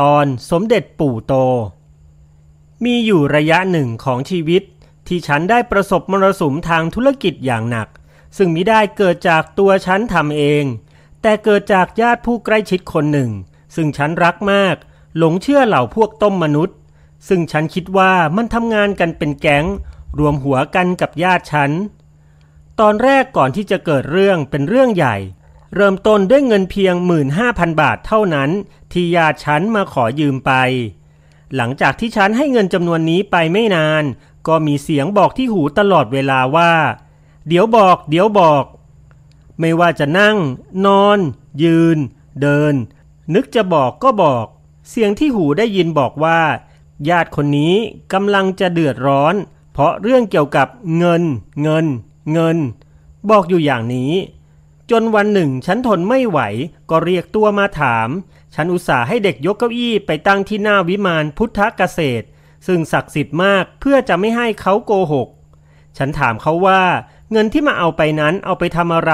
ตอนสมเด็จปู่โต มีอยู่ระยะหนึ่งของชีวิต ที่ฉันได้ประสบมรสุมทางธุรกิจอย่างหนัก ซึ่งมิได้เกิดจากตัวฉันทำเอง แต่เกิดจากญาติผู้ใกล้ชิดคนหนึ่ง ซึ่งฉันรักมาก หลงเชื่อเหล่าพวกต้มมนุษย์ ซึ่งฉันคิดว่ามันทำงานกันเป็นแก๊ง รวมหัวกันกับญาติฉัน ตอนแรกก่อนที่จะเกิดเรื่องเป็นเรื่องใหญ่ เริ่มต้นด้วยเงินเพียง 15,000 บาทเท่านั้น ที่ญาติฉันมาขอยืมไป หลังจากที่ฉันให้เงินจำนวนนี้ไปไม่นาน ก็มีเสียงบอกที่หูตลอดเวลาว่า เดี๋ยวบอก เดี๋ยวบอก ไม่ว่าจะนั่ง นอน ยืน เดิน นึกจะบอกก็บอก เสียงที่หูได้ยินบอกว่า ญาติคนนี้กำลังจะเดือดร้อน เพราะเรื่องเกี่ยวกับเงิน เงิน เงิน บอกอยู่อย่างนี้ จนวันหนึ่งฉันทนไม่ไหว ก็เรียกตัวมาถาม ฉันอุตส่าห์ให้เด็กยกเก้าอี้ไปตั้งที่หน้าวิมานพุทธเกษตร ซึ่งศักดิ์สิทธิ์มากเพื่อจะไม่ให้เขาโกหก ฉันถามเขาว่า เงินที่มาเอาไปนั้นเอาไปทำอะไร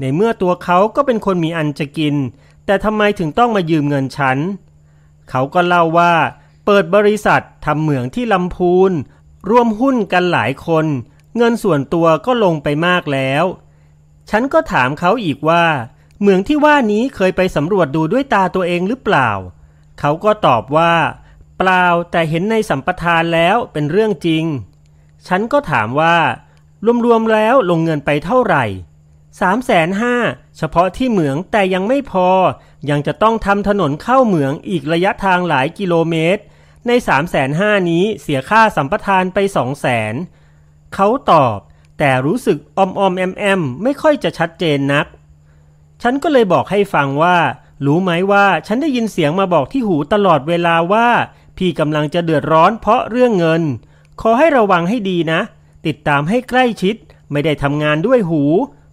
ในเมื่อตัวเขาก็เป็นคนมีอันจะกิน แต่ทำไมถึงต้องมายืมเงินฉัน เขาก็เล่าว่า เปิดบริษัททำเหมืองที่ลำพูนร่วมหุ้นกันหลายคน เงินส่วนตัวก็ลงไปมากแล้ว ฉันก็ถามเขาอีกว่าเหมืองที่ว่านี้เคยไปสำรวจดูด้วยตาตัวเองหรือเปล่า เขาก็ตอบว่า เปล่าแต่เห็นในสัมปทานแล้วเป็นเรื่องจริง ฉันก็ถามว่า รวมๆแล้วลงเงินไปเท่าไหร่สามแสนห้าเฉพาะที่เหมืองแต่ยังไม่พอ ยังจะต้องทำถนนเข้าเหมืองอีกระยะทางหลายกิโลเมตร ในสามแสนห้านี้เสียค่าสัมปทานไปสองแสนเขาตอบ แต่รู้สึกอมอมแอมแอมไม่ค่อยจะชัดเจนนัก ฉันก็เลยบอกให้ฟังว่า รู้ไหมว่าฉันได้ยินเสียงมาบอกที่หูตลอดเวลาว่า พี่กำลังจะเดือดร้อนเพราะเรื่องเงิน ขอให้ระวังให้ดีนะ ติดตามให้ใกล้ชิด ไม่ได้ทำงานด้วยหู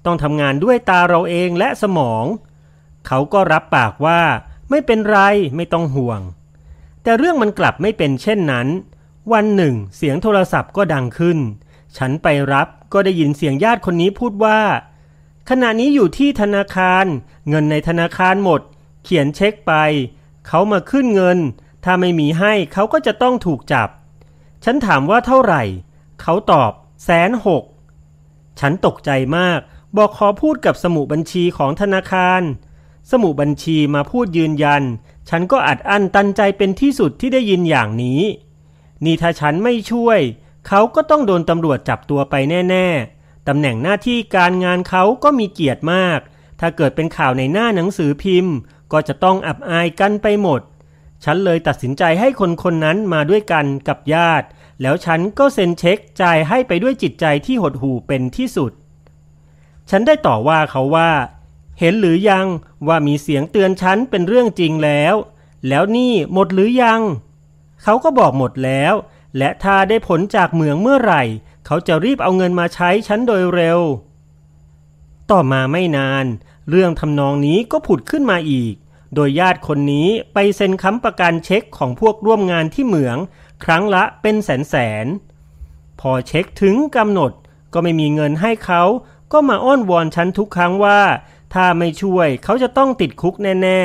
ต้องทำงานด้วยตาเราเองและสมอง เขาก็รับปากว่า ไม่เป็นไรไม่ต้องห่วง แต่เรื่องมันกลับไม่เป็นเช่นนั้น วันหนึ่ง เสียงโทรศัพท์ก็ดังขึ้น ฉันไปรับก็ได้ยินเสียงญาติคนนี้พูดว่า ขณะนี้อยู่ที่ธนาคาร เงินในธนาคารหมด เขียนเช็คไป เขามาขึ้นเงิน ถ้าไม่มีให้เขาก็จะต้องถูกจับ ฉันถามว่าเท่าไหร่ เขาตอบแสนหก ฉันตกใจมาก บอกขอพูดกับสมุบัญชีของธนาคาร สมุบัญชีมาพูดยืนยัน ฉันก็อัดอั้นตันใจเป็นที่สุดที่ได้ยินอย่างนี้ นี่ถ้าฉันไม่ช่วย เขาก็ต้องโดนตำรวจจับตัวไปแน่ๆ ตำแหน่งหน้าที่การงานเขาก็มีเกียรติมาก ถ้าเกิดเป็นข่าวในหน้าหนังสือพิมพ์ ก็จะต้องอับอายกันไปหมด ฉันเลยตัดสินใจให้คนคนนั้นมาด้วยกันกับญาติ แล้วฉันก็เซ็นเช็คจ่ายให้ไปด้วยจิตใจที่หดหู่เป็นที่สุด ฉันได้ต่อว่าเขาว่า เห็นหรือยังว่ามีเสียงเตือนฉันเป็นเรื่องจริงแล้ว แล้วนี่หมดหรือยัง เขาก็บอกหมดแล้ว และถ้าได้ผลจากเหมืองเมื่อไหร่ เขาจะรีบเอาเงินมาใช้ฉันโดยเร็ว ต่อมาไม่นาน เรื่องทำนองนี้ก็ผุดขึ้นมาอีก โดยญาติคนนี้ไปเซ็นค้ำประกันเช็คของพวกร่วมงานที่เหมือง ครั้งละเป็นแสนแสน พอเช็คถึงกำหนดก็ไม่มีเงินให้เขา ก็มาอ้อนวอนฉันทุกครั้งว่า ถ้าไม่ช่วยเขาจะต้องติดคุกแน่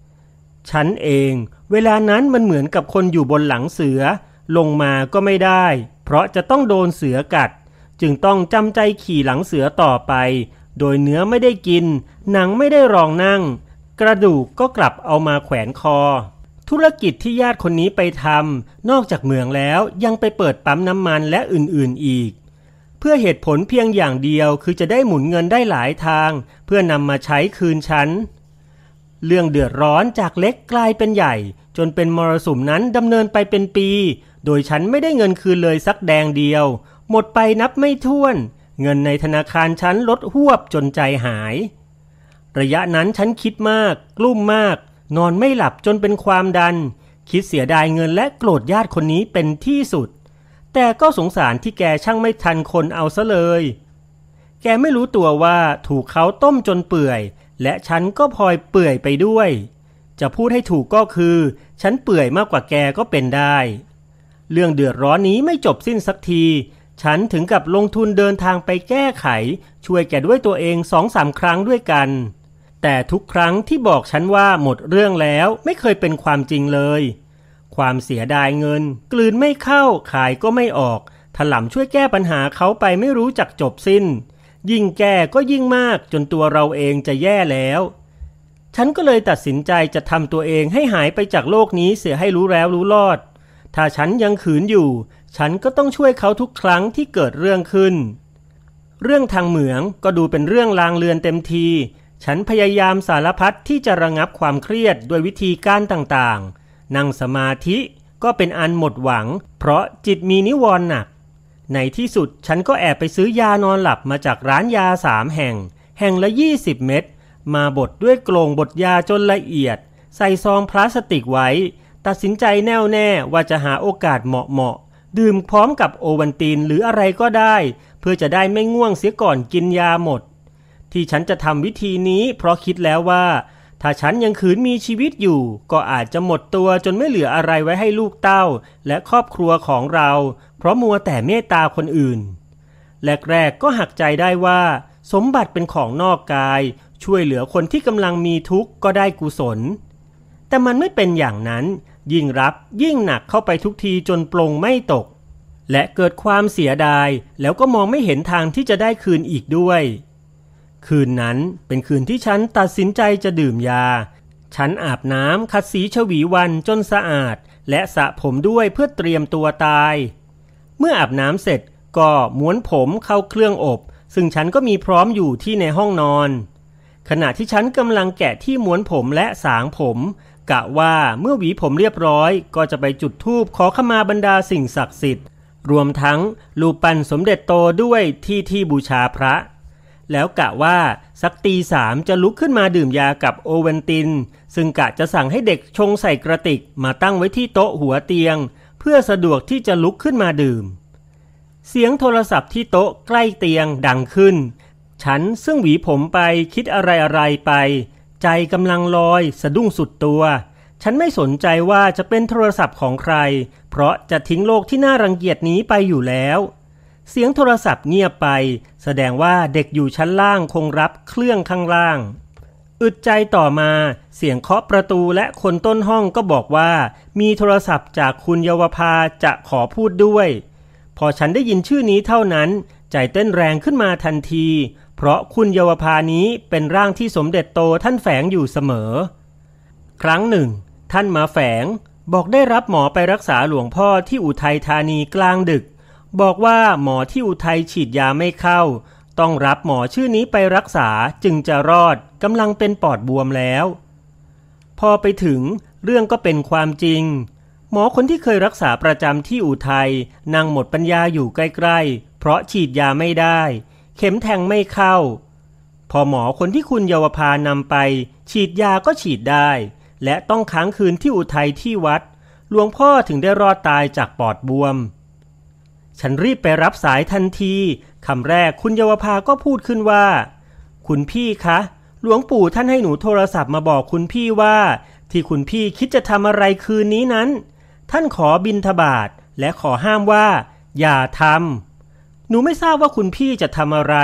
ๆ ฉันเอง เวลานั้นมันเหมือนกับคนอยู่บนหลังเสือ ลงมาก็ไม่ได้ เพราะจะต้องโดนเสือกัด จึงต้องจำใจขี่หลังเสือต่อไป โดยเนื้อไม่ได้กิน หนังไม่ได้รองนั่ง กระดูกก็กลับเอามาแขวนคอ ธุรกิจที่ญาติคนนี้ไปทำนอกจากเมืองแล้วยังไปเปิดปั๊มน้ำมันและอื่นๆอีก เพื่อเหตุผลเพียงอย่างเดียวคือจะได้หมุนเงินได้หลายทาง เพื่อนำมาใช้คืนฉันเรื่องเดือดร้อนจากเล็กกลายเป็นใหญ่ จนเป็นมรสุมนั้นดำเนินไปเป็นปี โดยฉันไม่ได้เงินคืนเลยสักแดงเดียว หมดไปนับไม่ถ้วน เงินในธนาคารฉันลดหวบจนใจหาย ระยะนั้นฉันคิดมาก กลุ้มมาก นอนไม่หลับจนเป็นความดัน คิดเสียดายเงินและโกรธญาติคนนี้เป็นที่สุด แต่ก็สงสารที่แกช่างไม่ทันคนเอาซะเลย แกไม่รู้ตัวว่าถูกเขาต้มจนเปื่อย และฉันก็พลอยเปื่อยไปด้วย จะพูดให้ถูกก็คือ ฉันเปื่อยมากกว่าแกก็เป็นได้ เรื่องเดือดร้อนนี้ไม่จบสิ้นสักที ฉันถึงกับลงทุนเดินทางไปแก้ไข ช่วยแกด้วยตัวเองสองสามครั้งด้วยกัน แต่ทุกครั้งที่บอกฉันว่าหมดเรื่องแล้วไม่เคยเป็นความจริงเลย ความเสียดายเงิน กลืนไม่เข้าขายก็ไม่ออกถล่ำช่วยแก้ปัญหาเขาไปไม่รู้จักจบสิ้น ยิ่งแก้ก็ยิ่งมากจนตัวเราเองจะแย่แล้ว ฉันก็เลยตัดสินใจจะทำตัวเองให้หายไปจากโลกนี้เสียให้รู้แล้วรู้รอด ถ้าฉันยังขืนอยู่ ฉันก็ต้องช่วยเขาทุกครั้งที่เกิดเรื่องขึ้น เรื่องทางเหมืองก็ดูเป็นเรื่องลางเลือนเต็มที ฉันพยายามสารพัดที่จะระงับความเครียดด้วยวิธีการต่างๆ นั่งสมาธิก็เป็นอันหมดหวัง เพราะจิตมีนิวรณ์หนัก ในที่สุดฉันก็แอบไปซื้อยานอนหลับมาจากร้านยาสามแห่ง แห่งละ 20 เม็ดมาบดด้วยกลงบดยาจนละเอียด ใส่ซองพลาสติกไว้ ตัดสินใจแน่วแน่ว่าจะหาโอกาสเหมาะเหมาะดื่มพร้อมกับโอวันตินหรืออะไรก็ได้ เพื่อจะได้ไม่ง่วงเสียก่อนกินยาหมด ที่ฉันจะทำวิธีนี้เพราะคิดแล้วว่า ถ้าฉันยังขืนมีชีวิตอยู่ ก็อาจจะหมดตัวจนไม่เหลืออะไรไว้ให้ลูกเต้า และครอบครัวของเรา เพราะมัวแต่เมตตาคนอื่นแรกๆก็หักใจได้ว่า สมบัติเป็นของนอกกาย ช่วยเหลือคนที่กำลังมีทุกข์ก็ได้กุศล แต่มันไม่เป็นอย่างนั้น ยิ่งรับยิ่งหนักเข้าไปทุกทีจนปลงไม่ตก และเกิดความเสียดายแล้วก็มองไม่เห็นทางที่จะได้คืนอีกด้วย คืนนั้นเป็นคืนที่ฉันตัดสินใจจะดื่มยา ฉันอาบน้ำขัดสีฉวีวันจนสะอาด และสระผมด้วยเพื่อเตรียมตัวตาย เมื่ออาบน้ำเสร็จก็ม้วนผมเข้าเครื่องอบ ซึ่งฉันก็มีพร้อมอยู่ที่ในห้องนอนขณะที่ฉันกำลังแกะที่ม้วนผมและสางผม กะว่าเมื่อหวีผมเรียบร้อยก็จะไปจุดธูปขอขมาบรรดาสิ่งศักดิ์สิทธิ์ รวมทั้งรูปปั้นสมเด็จโตด้วยที่ที่บูชาพระ แล้วกะว่าสักตีสามจะลุกขึ้นมาดื่มยากับโอเวนติน ซึ่งกะจะสั่งให้เด็กชงใส่กระติกมาตั้งไว้ที่โต๊ะหัวเตียง เพื่อสะดวกที่จะลุกขึ้นมาดื่ม เสียงโทรศัพท์ที่โต๊ะใกล้เตียงดังขึ้น ฉันซึ่งหวีผมไปคิดอะไรอะไรไป ใจกำลังลอยสะดุ้งสุดตัว ฉันไม่สนใจว่าจะเป็นโทรศัพท์ของใคร เพราะจะทิ้งโลกที่น่ารังเกียจนี้ไปอยู่แล้ว เสียงโทรศัพท์เงียบไป แสดงว่าเด็กอยู่ชั้นล่างคงรับเครื่องข้างล่าง อึดใจต่อมาเสียงเคาะประตูและคนต้นห้องก็บอกว่า มีโทรศัพท์จากคุณเยาวภาจะขอพูดด้วย พอฉันได้ยินชื่อนี้เท่านั้น ใจเต้นแรงขึ้นมาทันที เพราะคุณเยาวภานี้เป็นร่างที่สมเด็จโตท่านแฝงอยู่เสมอ ครั้งหนึ่ง ท่านมาแฝงบอกได้รับหมอไปรักษาหลวงพ่อที่อุทัยธานีกลางดึก บอกว่าหมอที่อุทัยฉีดยาไม่เข้า ต้องรับหมอชื่อนี้ไปรักษาจึงจะรอดกำลังเป็นปอดบวมแล้ว พอไปถึงเรื่องก็เป็นความจริง หมอคนที่เคยรักษาประจำที่อุทัยนั่งหมดปัญญาอยู่ใกล้ๆ เพราะฉีดยาไม่ได้ เข็มแทงไม่เข้า พอหมอคนที่คุณเยาวพานำไป ฉีดยาก็ฉีดได้ และต้องค้างคืนที่อุทัยที่วัด หลวงพ่อถึงได้รอดตายจากปอดบวม ฉันรีบไปรับสายทันทีคำแรกคุณเยาวภาก็พูดขึ้นว่า คุณพี่คะ หลวงปู่ท่านให้หนูโทรศัพท์มาบอกคุณพี่ว่า ที่คุณพี่คิดจะทำอะไรคืนนี้นั้น ท่านขอบินทบาทและขอห้ามว่า อย่าทำ หนูไม่ทราบว่าคุณพี่จะทำอะไร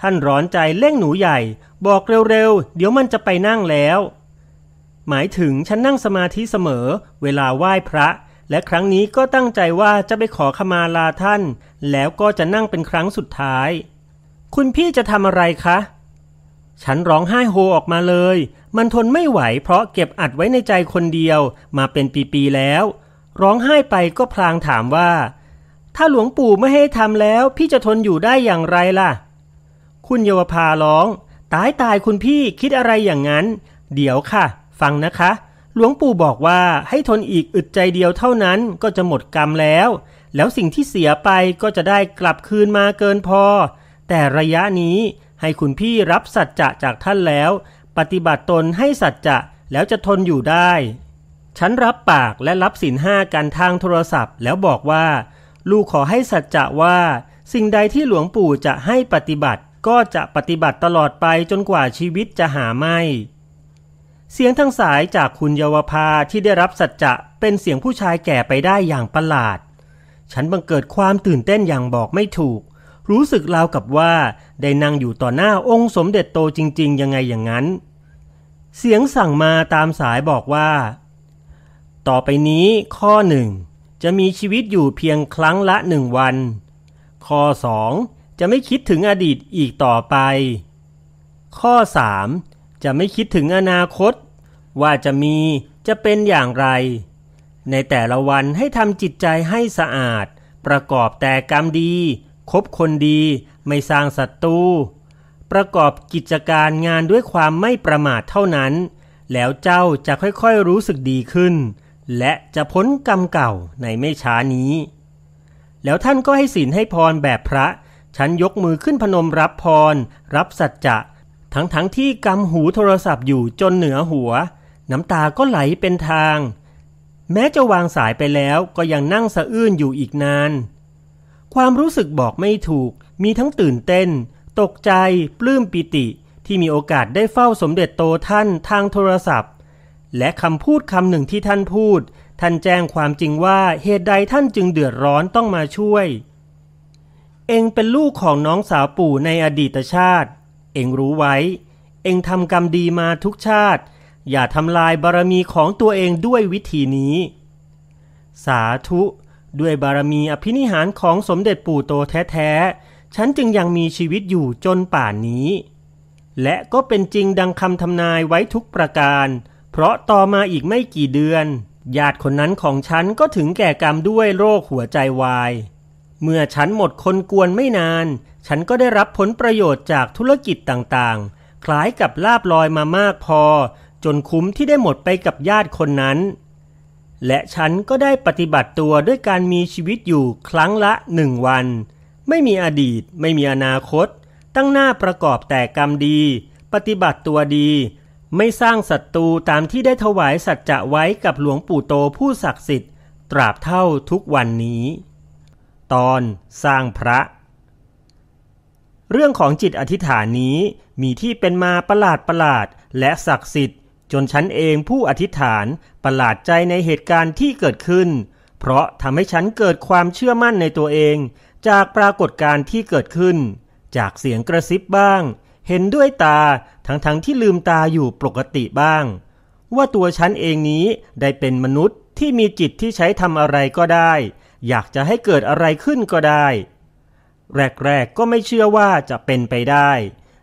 ท่านร้อนใจเร่งหนูใหญ่ บอกเร็วๆ เดี๋ยวมันจะไปนั่งแล้ว หมายถึงฉันนั่งสมาธิเสมอ เวลาไหว้พระ และครั้งนี้ก็ตั้งใจว่าจะไปขอขมาลาท่าน แล้วก็จะนั่งเป็นครั้งสุดท้าย คุณพี่จะทำอะไรคะ ฉันร้องไห้โฮออกมาเลย มันทนไม่ไหวเพราะเก็บอัดไว้ในใจคนเดียว มาเป็นปีๆแล้ว ร้องไห้ไปก็พลางถามว่า ถ้าหลวงปู่ไม่ให้ทำแล้ว พี่จะทนอยู่ได้อย่างไรล่ะ คุณเยาวภาร้อง ตายตายคุณพี่คิดอะไรอย่างนั้น เดี๋ยวค่ะ ฟังนะคะ หลวงปู่บอกว่าให้ทนอีกอึดใจเดียวเท่านั้นก็จะหมดกรรมแล้ว แล้วสิ่งที่เสียไปก็จะได้กลับคืนมาเกินพอ แต่ระยะนี้ให้คุณพี่รับสัจจะจากท่านแล้ว ปฏิบัติตนให้สัจจะแล้วจะทนอยู่ได้ ฉันรับปากและรับสินห้ากันทางโทรศัพท์ แล้วบอกว่า ลูกขอให้สัจจะว่า สิ่งใดที่หลวงปู่จะให้ปฏิบัติก็จะปฏิบัติตลอดไปจนกว่าชีวิตจะหาไม่ เสียงทั้งสายจากคุณเยาวภาที่ได้รับสัจจะเป็นเสียงผู้ชายแก่ไปได้อย่างประหลาด ฉันบังเกิดความตื่นเต้นอย่างบอกไม่ถูก รู้สึกราวกับว่าได้นั่งอยู่ต่อหน้าองค์สมเด็จโตจริง ๆ ยังไงอย่างนั้น เสียงสั่งมาตามสายบอกว่า ต่อไปนี้ข้อหนึ่ง จะมีชีวิตอยู่เพียงครั้งละหนึ่งวัน ข้อสองจะไม่คิดถึงอดีตอีกต่อไป ข้อสามจะไม่คิดถึงอนาคต ว่าจะมีจะเป็นอย่างไร ในแต่ละวันให้ทำจิตใจให้สะอาด ประกอบแต่กรรมดี คบคนดีไม่สร้างศัตรูประกอบกิจการงานด้วยความไม่ประมาทเท่านั้น แล้วเจ้าจะค่อยๆรู้สึกดีขึ้น และจะพ้นกรรมเก่าในไม่ช้านี้ แล้วท่านก็ให้ศีลให้พรแบบพระ ฉันยกมือขึ้นพนมรับพร รับสัจจะ ทั้งๆทที่กำหูโทรศัพท์อยู่จนเหนือหัว น้ำตาก็ไหลเป็นทาง แม้จะวางสายไปแล้วก็ยังนั่งสะอื้นอยู่อีกนาน ความรู้สึกบอกไม่ถูก มีทั้งตื่นเต้น ตกใจ ปลื้มปิติ ที่มีโอกาสได้เฝ้าสมเด็จโตท่านทางโทรศัพท์ และคำพูดคำหนึ่งที่ท่านพูด ท่านแจ้งความจริงว่าเหตุใดท่านจึงเดือดร้อนต้องมาช่วย เองเป็นลูกของน้องสาวปู่ในอดีตชาติ เองรู้ไว้ เองทำกรรมดีมาทุกชาติ อย่าทำลายบารมีของตัวเองด้วยวิธีนี้ สาธุ ด้วยบารมีอภินิหารของสมเด็จปู่โตแท้ฉันจึงยังมีชีวิตอยู่จนป่านนี้ และก็เป็นจริงดังคำทำนายไว้ทุกประการ เพราะต่อมาอีกไม่กี่เดือน ญาติคนนั้นของฉันก็ถึงแก่กรรมด้วยโรคหัวใจวาย เมื่อฉันหมดคนกวนไม่นาน ฉันก็ได้รับผลประโยชน์จากธุรกิจต่างๆ คล้ายกับลาบลอยมามากพอ จนคุ้มที่ได้หมดไปกับญาติคนนั้น และฉันก็ได้ปฏิบัติตัวด้วยการมีชีวิตอยู่ครั้งละหนึ่งวัน ไม่มีอดีต ไม่มีอนาคต ตั้งหน้าประกอบแต่กรรมดี ปฏิบัติตัวดี ไม่สร้างศัตรูตามที่ได้ถวายสัจจะไว้กับหลวงปู่โตผู้ศักดิ์สิทธิ์ ตราบเท่าทุกวันนี้ ตอนสร้างพระ เรื่องของจิตอธิษฐานนี้มีที่เป็นมาประหลาดประหลาดและศักดิ์สิทธิ์ จนฉันเองผู้อธิษฐานประหลาดใจในเหตุการณ์ที่เกิดขึ้น เพราะทำให้ฉันเกิดความเชื่อมั่นในตัวเอง จากปรากฏการณ์ที่เกิดขึ้น จากเสียงกระซิบบ้าง เห็นด้วยตาทั้งๆทที่ลืมตาอยู่ปกติบ้าง ว่าตัวฉันเองนี้ได้เป็นมนุษย์ที่มีจิตที่ใช้ทำอะไรก็ได้ อยากจะให้เกิดอะไรขึ้นก็ได้ แรกๆก็ไม่เชื่อว่าจะเป็นไปได้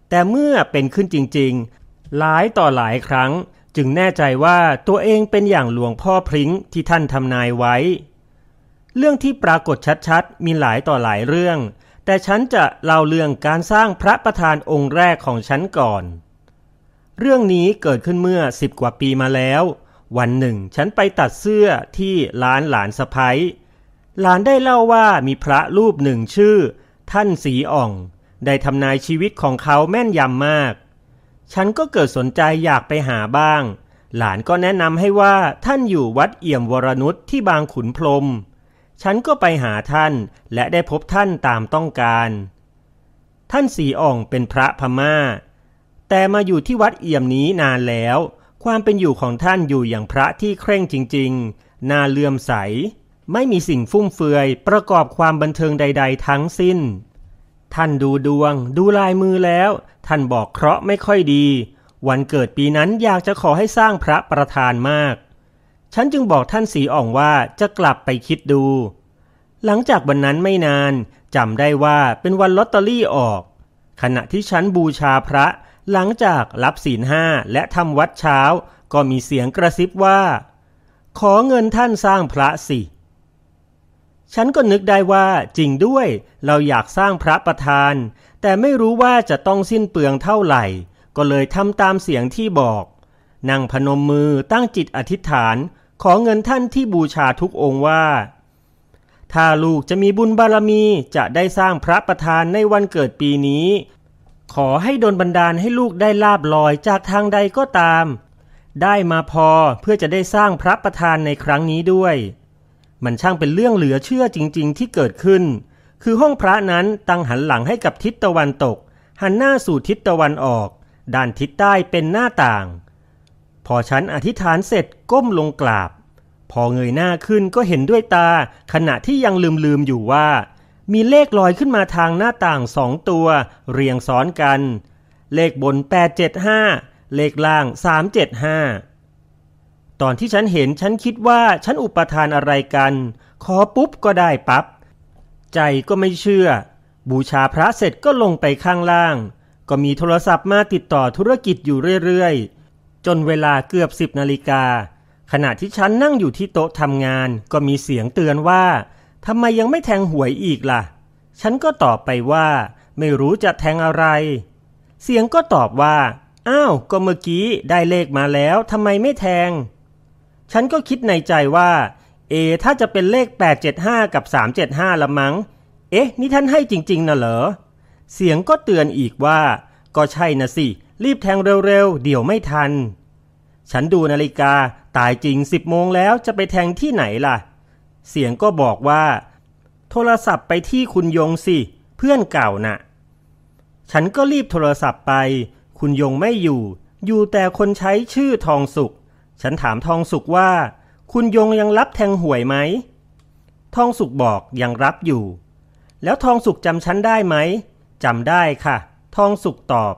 แต่เมื่อเป็นขึ้นจริงๆ หลายต่อหลายครั้ง จึงแน่ใจว่าตัวเองเป็นอย่างหลวงพ่อพริ้งที่ท่านทำนายไว้ เรื่องที่ปรากฏชัดๆ มีหลายต่อหลายเรื่อง แต่ฉันจะเล่าเรื่องการสร้างพระประธานองค์แรกของฉันก่อน เรื่องนี้เกิดขึ้นเมื่อสิบกว่าปีมาแล้ว วันหนึ่งฉันไปตัดเสื้อที่ร้านหลานสะพ้ยหลานได้เล่าว่ามีพระรูปหนึ่งชื่อ ท่านสีอ่อง ได้ทำนายชีวิตของเขาแม่นยำมาก ฉันก็เกิดสนใจอยากไปหาบ้าง หลานก็แนะนำให้ว่าท่านอยู่วัดเอี่ยมวรนุชที่บางขุนพรม ฉันก็ไปหาท่านและได้พบท่านตามต้องการ ท่านสีอ่องเป็นพระพมา่า แต่มาอยู่ที่วัดเอี่ยมนี้นานแล้ว ความเป็นอยู่ของท่านอยู่อย่างพระที่เคร่งจริงๆ น่าเลื่อมใส ไม่มีสิ่งฟุ่มเฟือยประกอบความบันเทิงใด ๆ ทั้งสิ้น ท่านดูดวง ดูลายมือแล้ว ท่านบอกเคราะห์ไม่ค่อยดี วันเกิดปีนั้นอยากจะขอให้สร้างพระประธานมาก ฉันจึงบอกท่านสีอ่องว่าจะกลับไปคิดดู หลังจากวันนั้นไม่นานจำได้ว่าเป็นวันลอตเตอรี่ออก ขณะที่ฉันบูชาพระ หลังจากรับศีลห้าและทำวัดเช้า ก็มีเสียงกระซิบว่า ขอเงินท่านสร้างพระสิ ฉันก็นึกได้ว่าจริงด้วยเราอยากสร้างพระประธาน แต่ไม่รู้ว่าจะต้องสิ้นเปลืองเท่าไหร่ ก็เลยทำตามเสียงที่บอกนั่งพนมมือตั้งจิตอธิษฐาน ขอเงินท่านที่บูชาทุกองค์ว่า ถ้าลูกจะมีบุญบารมีจะได้สร้างพระประธานในวันเกิดปีนี้ ขอให้ดลบันดาลให้ลูกได้ลาบลอยจากทางใดก็ตาม ได้มาพอเพื่อจะได้สร้างพระประธานในครั้งนี้ด้วย มันช่างเป็นเรื่องเหลือเชื่อจริง ๆ ที่เกิดขึ้น คือห้องพระนั้นตั้งหันหลังให้กับทิศตะวันตก หันหน้าสู่ทิศตะวันออก ด้านทิศใต้เป็นหน้าต่าง พอฉันอธิษฐานเสร็จก้มลงกราบ พอเงยหน้าขึ้นก็เห็นด้วยตา ขณะที่ยังลืมลืมอยู่ว่า มีเลขลอยขึ้นมาทางหน้าต่างสองตัว เรียงซ้อนกัน เลขบน 875 เลขล่าง 375 ตอนที่ฉันเห็นฉันคิดว่าฉันอุปทานอะไรกัน ขอปุ๊บก็ได้ปับ๊บ ใจก็ไม่เชื่อ บูชาพระเสร็จก็ลงไปข้างล่าง ก็มีโทรศัพท์มาติดต่อธุรกิจอยู่เรื่อยๆ จนเวลาเกือบสิบนาฬิกา ขณะที่ฉันนั่งอยู่ที่โต๊ะทำงาน ก็มีเสียงเตือนว่าทำไมยังไม่แทงหวยอีกล่ะ ฉันก็ตอบไปว่า ไม่รู้จะแทงอะไร เสียงก็ตอบว่า อ้าว ก็เมื่อกี้ได้เลขมาแล้วทำไมไม่แทง ฉันก็คิดในใจว่า เอ ถ้าจะเป็นเลข 875 กับ 375 ละมัง้ง เอ๊ะ นี่ท่านให้จริง ๆนะเหรอ เสียงก็เตือนอีกว่า ก็ใช่นะสิ รีบแทงเร็วๆ เดี๋ยวไม่ทัน ฉันดูนาฬิกาตายจริงสิบโมงแล้วจะไปแทงที่ไหนล่ะ เสียงก็บอกว่า โทรศัพท์ไปที่คุณยงสิ เพื่อนเก่าน่ะ ฉันก็รีบโทรศัพท์ไป คุณยงไม่อยู่ อยู่แต่คนใช้ชื่อทองสุข ฉันถามทองสุขว่า คุณยงยังรับแทงหวยไหม ทองสุขบอกยังรับอยู่ แล้วทองสุขจำฉันได้ไหมจำได้ค่ะ ทองสุขตอบ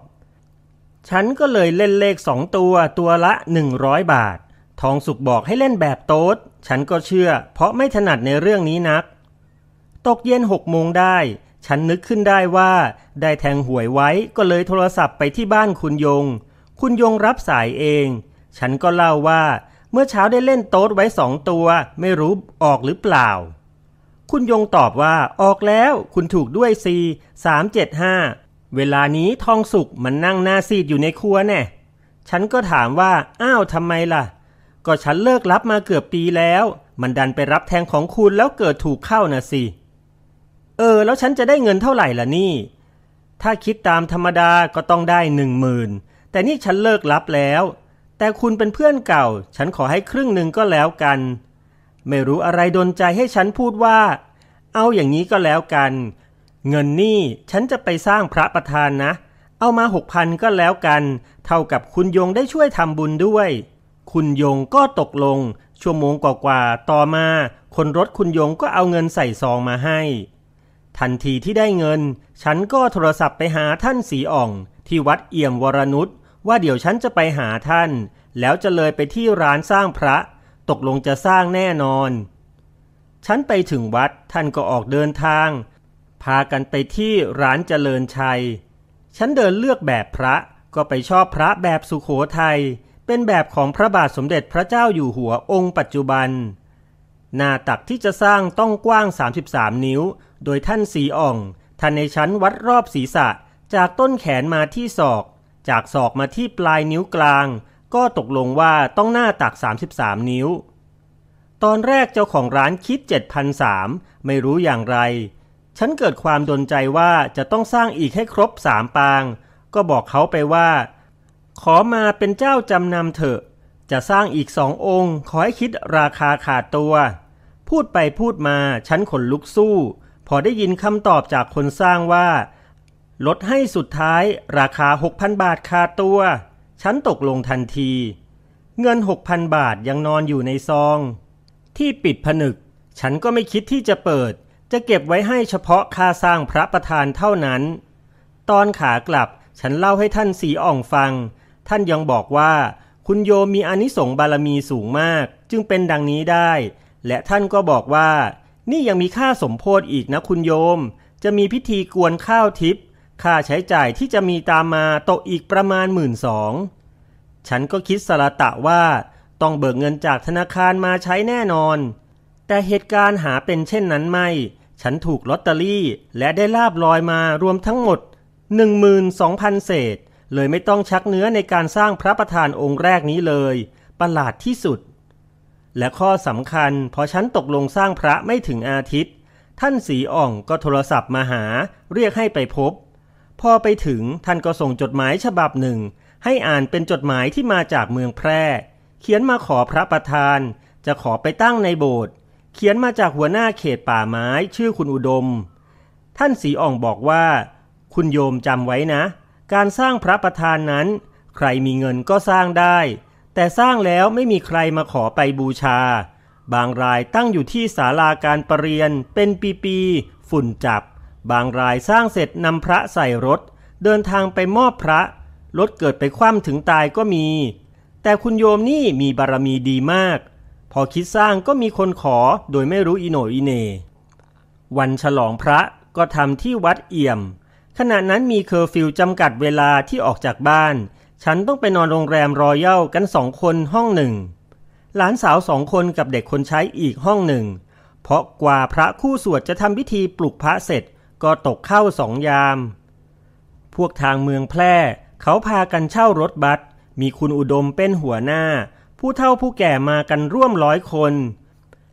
ฉันก็เลยเล่นเลขสองตัวตัวละหนึ่งร้อยบาท ทองสุขบอกให้เล่นแบบโต๊ด ฉันก็เชื่อ เพราะไม่ถนัดในเรื่องนี้นัก ตกเย็นหกโมงได้ ฉันนึกขึ้นได้ว่า ได้แทงหวยไว้ก็เลยโทรศัพท์ไปที่บ้านคุณยง คุณยงรับสายเอง ฉันก็เล่าว่า เมื่อเช้าได้เล่นโต๊ดไว้สองตัว ไม่รู้ออกหรือเปล่า คุณยงตอบว่าออกแล้ว คุณถูกด้วยซีสามเจ็ดห้า เวลานี้ทองสุกมันนั่งหน้าซีดอยู่ในครัวแน่ฉันก็ถามว่า อ้าวทำไมล่ะ ก็ฉันเลิกรับมาเกือบปีแล้ว มันดันไปรับแทงของคุณแล้วเกิดถูกเข้านะสิ เออ แล้วฉันจะได้เงินเท่าไหร่ล่ะนี่ ถ้าคิดตามธรรมดาก็ต้องได้หนึ่งหมื่นแต่นี่ฉันเลิกรับแล้ว แต่คุณเป็นเพื่อนเก่า ฉันขอให้ครึ่งหนึ่งก็แล้วกัน ไม่รู้อะไรดนใจให้ฉันพูดว่า เอาอย่างนี้ก็แล้วกัน เงินนี่ฉันจะไปสร้างพระประธานนะ เอามาหกพันก็แล้วกัน เท่ากับคุณยงได้ช่วยทำบุญด้วย คุณยงก็ตกลง ชั่วโมงกว่าๆต่อมา คนรถคุณยงก็เอาเงินใส่ซองมาให้ ทันทีที่ได้เงิน ฉันก็โทรศัพท์ไปหาท่านสีอ่อง ที่วัดเอี่ยมวรนุชว่าเดี๋ยวฉันจะไปหาท่าน แล้วจะเลยไปที่ร้านสร้างพระ ตกลงจะสร้างแน่นอน ฉันไปถึงวัดท่านก็ออกเดินทาง พากันไปที่ร้านเจริญชัย ฉันเดินเลือกแบบพระก็ไปชอบพระแบบสุขโขทัยเป็นแบบของพระบาทสมเด็จพระเจ้าอยู่หัวองค์ปัจจุบัน หน้าตักที่จะสร้างต้องกว้าง 33 นิ้ว โดยท่านสีอ่อง ท่านในชั้นวัดรอบศีรษะ จากต้นแขนมาที่ศอก จากศอกมาที่ปลายนิ้วกลาง ก็ตกลงว่าต้องหน้าตัก 33 นิ้ว ตอนแรกเจ้าของร้านคิด 7,003ไม่รู้อย่างไร ฉันเกิดความดนใจว่าจะต้องสร้างอีกให้ครบสามปาง ก็บอกเขาไปว่า ขอมาเป็นเจ้าจำนำเถอะ จะสร้างอีกสององค์ ขอให้คิดราคาขาดตัว พูดไปพูดมาฉันขนลุกสู้ พอได้ยินคำตอบจากคนสร้างว่า ลดให้สุดท้ายราคา 6,000 บาทขาดตัว ฉันตกลงทันที เงิน 6,000 บาทยังนอนอยู่ในซอง ที่ปิดผนึก ฉันก็ไม่คิดที่จะเปิด จะเก็บไว้ให้เฉพาะค่าสร้างพระประธานเท่านั้น ตอนขากลับฉันเล่าให้ท่านสีอ่องฟัง ท่านยังบอกว่า คุณโยมมีอนิสงส์บารมีสูงมาก จึงเป็นดังนี้ได้ และท่านก็บอกว่า นี่ยังมีค่าสมโพธอีกนะคุณโยม จะมีพิธีกวนข้าวทิพย์ค่าใช้จ่ายที่จะมีตามมาตกอีกประมาณหมื่นสองฉันก็คิดสระตะว่า ต้องเบิกเงินจากธนาคารมาใช้แน่นอน แต่เหตุการณ์หาเป็นเช่นนั้นไม่ ฉันถูกลอตเตอรี่และได้ลาบลอยมารวมทั้งหมด 12,000 เศษ เลยไม่ต้องชักเนื้อในการสร้างพระประธานองค์แรกนี้เลย ประหลาดที่สุด และข้อสำคัญพอฉันตกลงสร้างพระไม่ถึงอาทิตย์ ท่านสีอ่องก็โทรศัพท์มาหา เรียกให้ไปพบ พอไปถึงท่านก็ส่งจดหมายฉบับหนึ่ง ให้อ่านเป็นจดหมายที่มาจากเมืองแพร่ เขียนมาขอพระประธาน จะขอไปตั้งในโบสถ์ เขียนมาจากหัวหน้าเขตป่าไม้ชื่อคุณอุดม ท่านสีอ่องบอกว่า คุณโยมจำไว้นะ การสร้างพระประธานนั้น ใครมีเงินก็สร้างได้ แต่สร้างแล้วไม่มีใครมาขอไปบูชา บางรายตั้งอยู่ที่ศาลาการประเรียน เป็นปีๆฝุ่นจับ บางรายสร้างเสร็จนำพระใส่รถ เดินทางไปมอบพระรถเกิดไปคว่ำถึงตายก็มี แต่คุณโยมนี่มีบารมีดีมาก พอคิดสร้างก็มีคนขอโดยไม่รู้อิโนอิเน วันฉลองพระก็ทำที่วัดเอี่ยม ขณะนั้นมีเคอร์ฟิวจำกัดเวลาที่ออกจากบ้าน ฉันต้องไปนอนโรงแรมรอยัลกันสองคนห้องหนึ่ง หลานสาวสองคนกับเด็กคนใช้อีกห้องหนึ่ง เพราะกว่าพระคู่สวดจะทำพิธีปลุกพระเสร็จก็ตกเข้าสองยาม พวกทางเมืองแพร่ เขาพากันเช่ารถบัสมีคุณอุดมเป็นหัวหน้า ผู้เฒ่าผู้แก่มากันร่วมร้อยคน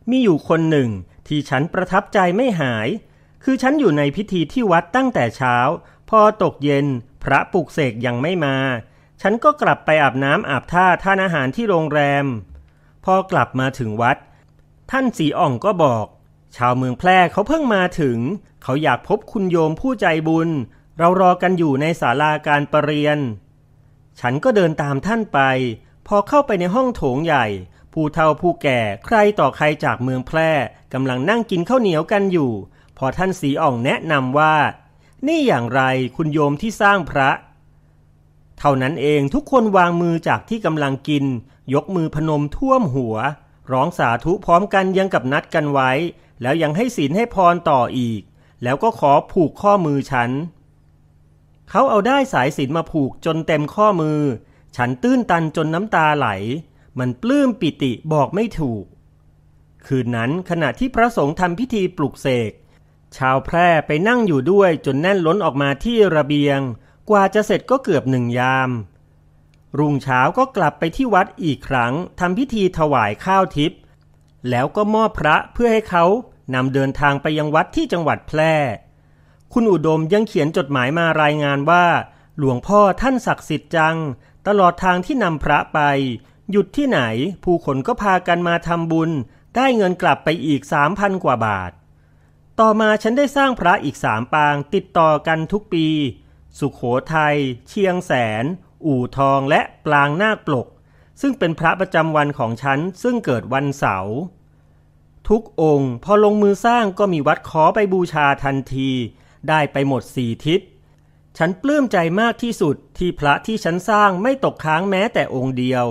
มีอยู่คนหนึ่งที่ฉันประทับใจไม่หาย คือฉันอยู่ในพิธีที่วัดตั้งแต่เช้า พอตกเย็น พระปลุกเสกยังไม่มา ฉันก็กลับไปอาบน้ำอาบท่าทานอาหารที่โรงแรม พอกลับมาถึงวัด ท่านสีอ่องก็บอก ชาวเมืองแพร่เขาเพิ่งมาถึง เขาอยากพบคุณโยมผู้ใจบุญ เรารอกันอยู่ในศาลาการประเรียน ฉันก็เดินตามท่านไป พอเข้าไปในห้องโถงใหญ่ ผู้เฒ่าผู้แก่ใครต่อใครจากเมืองแพร่กำลังนั่งกินข้าวเหนียวกันอยู่ พอท่านสีอ่องแนะนำว่า นี่อย่างไรคุณโยมที่สร้างพระ เท่านั้นเองทุกคนวางมือจากที่กำลังกิน ยกมือพนมท่วมหัว ร้องสาธุพร้อมกันยังกับนัดกันไว้ แล้วยังให้ศีลให้พรต่ออีก แล้วก็ขอผูกข้อมือฉัน เขาเอาได้สายศีลมาผูกจนเต็มข้อมือ ฉันตื้นตันจนน้ำตาไหล มันปลื้มปิติบอกไม่ถูก คืนนั้นขณะที่พระสงฆ์ทำพิธีปลุกเสก ชาวแพร่ไปนั่งอยู่ด้วยจนแน่นล้นออกมาที่ระเบียง กว่าจะเสร็จก็เกือบหนึ่งยาม รุ่งเช้าก็กลับไปที่วัดอีกครั้งทำพิธีถวายข้าวทิพย์แล้วก็มอบพระเพื่อให้เขานำเดินทางไปยังวัดที่จังหวัดแพร่ คุณอุดมยังเขียนจดหมายมารายงานว่า หลวงพ่อท่านศักดิ์สิทธิ์จัง ตลอดทางที่นำพระไป หยุดที่ไหน ผู้คนก็พากันมาทำบุญ ได้เงินกลับไปอีกสามพันกว่าบาท ต่อมาฉันได้สร้างพระอีกสามปางติดต่อกันทุกปี สุขโขทัย เชียงแสน อู่ทองและปลางนาคปลก ซึ่งเป็นพระประจำวันของฉัน ซึ่งเกิดวันเสาร์ทุกองค์พอลงมือสร้างก็มีวัดขอไปบูชาทันที ได้ไปหมดสี่ทิศ ฉันปลื้มใจมากที่สุดที่พระที่ฉันสร้างไม่ตกค้างแม้แต่องค์เดียว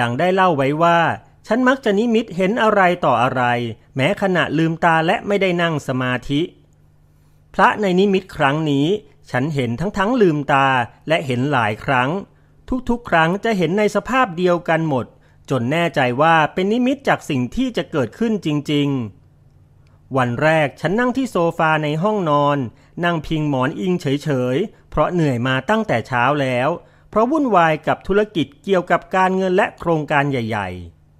ดังได้เล่าไว้ว่า ฉันมักจะนิมิตเห็นอะไรต่ออะไร แม้ขณะลืมตาและไม่ได้นั่งสมาธิ พระในนิมิตครั้งนี้ ฉันเห็นทั้งทั้งลืมตาและเห็นหลายครั้ง ทุกๆ ครั้งจะเห็นในสภาพเดียวกันหมด จนแน่ใจว่าเป็นนิมิตจากสิ่งที่จะเกิดขึ้นจริง ๆ วันแรกฉันนั่งที่โซฟาในห้องนอน นั่งพิงหมอนอิงเฉยๆ เพราะเหนื่อยมาตั้งแต่เช้าแล้ว เพราะวุ่นวายกับธุรกิจเกี่ยวกับการเงินและโครงการใหญ่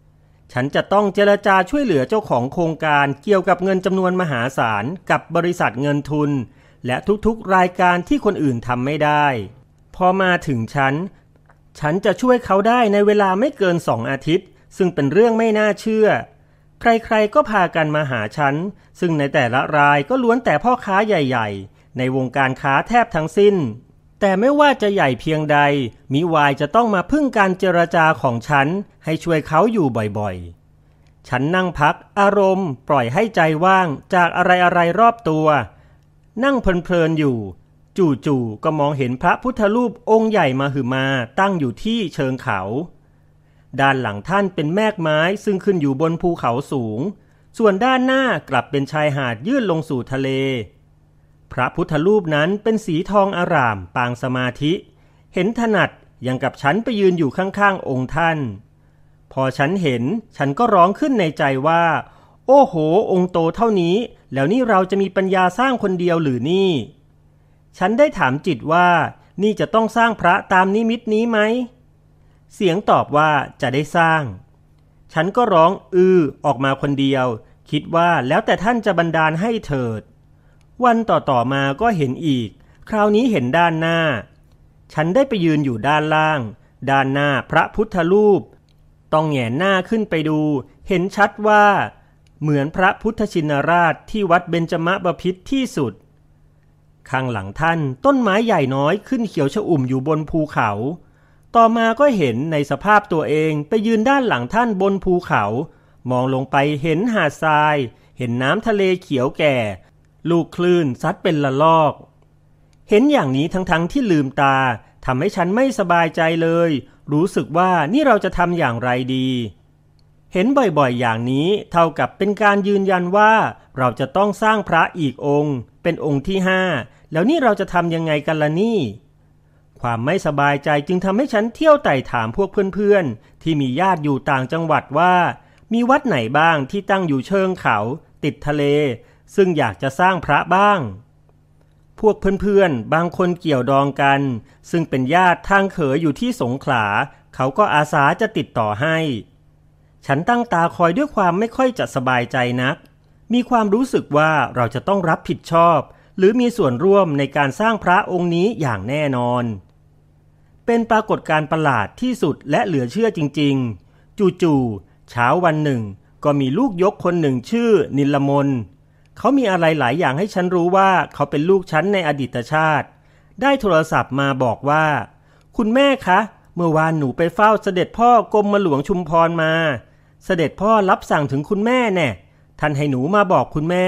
ๆ ฉันจะต้องเจรจาช่วยเหลือเจ้าของโครงการเกี่ยวกับเงินจำนวนมหาศาลกับบริษัทเงินทุน และทุกๆรายการที่คนอื่นทำไม่ได้ พอมาถึงฉัน ฉันจะช่วยเขาได้ในเวลาไม่เกินสองอาทิตย์ ซึ่งเป็นเรื่องไม่น่าเชื่อ ใครๆก็พากันมาหาฉัน ซึ่งในแต่ละรายก็ล้วนแต่พ่อค้าใหญ่ ๆ ในวงการค้าแทบทั้งสิ้น แต่ไม่ว่าจะใหญ่เพียงใด มิวายจะต้องมาพึ่งการเจรจาของฉัน ให้ช่วยเขาอยู่บ่อยๆ ฉันนั่งพักอารมณ์ ปล่อยให้ใจว่างจากอะไรๆรอบตัว นั่งเพลินๆอยู่ จู่ๆก็มองเห็นพระพุทธรูปองค์ใหญ่มาหือมาตั้งอยู่ที่เชิงเขา ด้านหลังท่านเป็นแมกไม้ซึ่งขึ้นอยู่บนภูเขาสูง ส่วนด้านหน้ากลับเป็นชายหาดยื่นลงสู่ทะเล พระพุทธรูปนั้นเป็นสีทองอารามปางสมาธิ เห็นถนัดอย่างกับฉันไปยืนอยู่ข้างๆองค์ท่าน พอฉันเห็นฉันก็ร้องขึ้นในใจว่า โอ้โห องค์โตเท่านี้ แล้วนี่เราจะมีปัญญาสร้างคนเดียวหรือนี่ ฉันได้ถามจิตว่านี่จะต้องสร้างพระตามนิมิตนี้ไหม เสียงตอบว่าจะได้สร้าง ฉันก็ร้องอือออกมาคนเดียว คิดว่าแล้วแต่ท่านจะบันดาลให้เถิด วันต่อต่อมาก็เห็นอีก คราวนี้เห็นด้านหน้า ฉันได้ไปยืนอยู่ด้านล่าง ด้านหน้าพระพุทธรูป ต้องแหงหน้าขึ้นไปดู เห็นชัดว่า เหมือนพระพุทธชินราชที่วัดเบญจมบพิตรที่สุด ข้างหลังท่านต้นไม้ใหญ่น้อยขึ้นเขียวชอุ่มอยู่บนภูเขา ต่อมาก็เห็นในสภาพตัวเองไปยืนด้านหลังท่านบนภูเขา มองลงไปเห็นหาดทราย เห็นน้ำทะเลเขียวแก่ ลูกคลื่นซัดเป็นละลอก เห็นอย่างนี้ทั้งๆทที่ลืมตาทำให้ฉันไม่สบายใจเลย รู้สึกว่านี่เราจะทำอย่างไรดี เห็นบ่อยๆ อย่างนี้เท่ากับเป็นการยืนยันว่า เราจะต้องสร้างพระอีกองค์ เป็นองค์ที่ห้าแล้วนี่เราจะทำยังไงกันล่ะนี่ ความไม่สบายใจจึงทำให้ฉันเที่ยวไต่ถามพวกเพื่อนๆ ที่มีญาติอยู่ต่างจังหวัดว่า มีวัดไหนบ้างที่ตั้งอยู่เชิงเขา ติดทะเล ซึ่งอยากจะสร้างพระบ้าง พวกเพื่อนๆ บางคนเกี่ยวดองกัน ซึ่งเป็นญาติทางเขยอยู่ที่สงขลา เขาก็อาสาจะติดต่อให้ ฉันตั้งตาคอยด้วยความไม่ค่อยจะสบายใจนัก มีความรู้สึกว่าเราจะต้องรับผิดชอบ หรือมีส่วนร่วมในการสร้างพระองค์นี้อย่างแน่นอน เป็นปรากฏการณ์ประหลาดที่สุดและเหลือเชื่อจริง ๆ จู่ๆเช้าวันหนึ่ง ก็มีลูกยกคนหนึ่งชื่อนิลมนเขามีอะไรหลายอย่างให้ฉันรู้ว่าเขาเป็นลูกฉันในอดีตชาติ ได้โทรศัพท์มาบอกว่า คุณแม่คะ เมื่อวานหนูไปเฝ้าเสด็จพ่อกรมาหลวงชุมพรมา เสด็จพ่อรับสั่งถึงคุณแม่แน่ท่านให้หนูมาบอกคุณแม่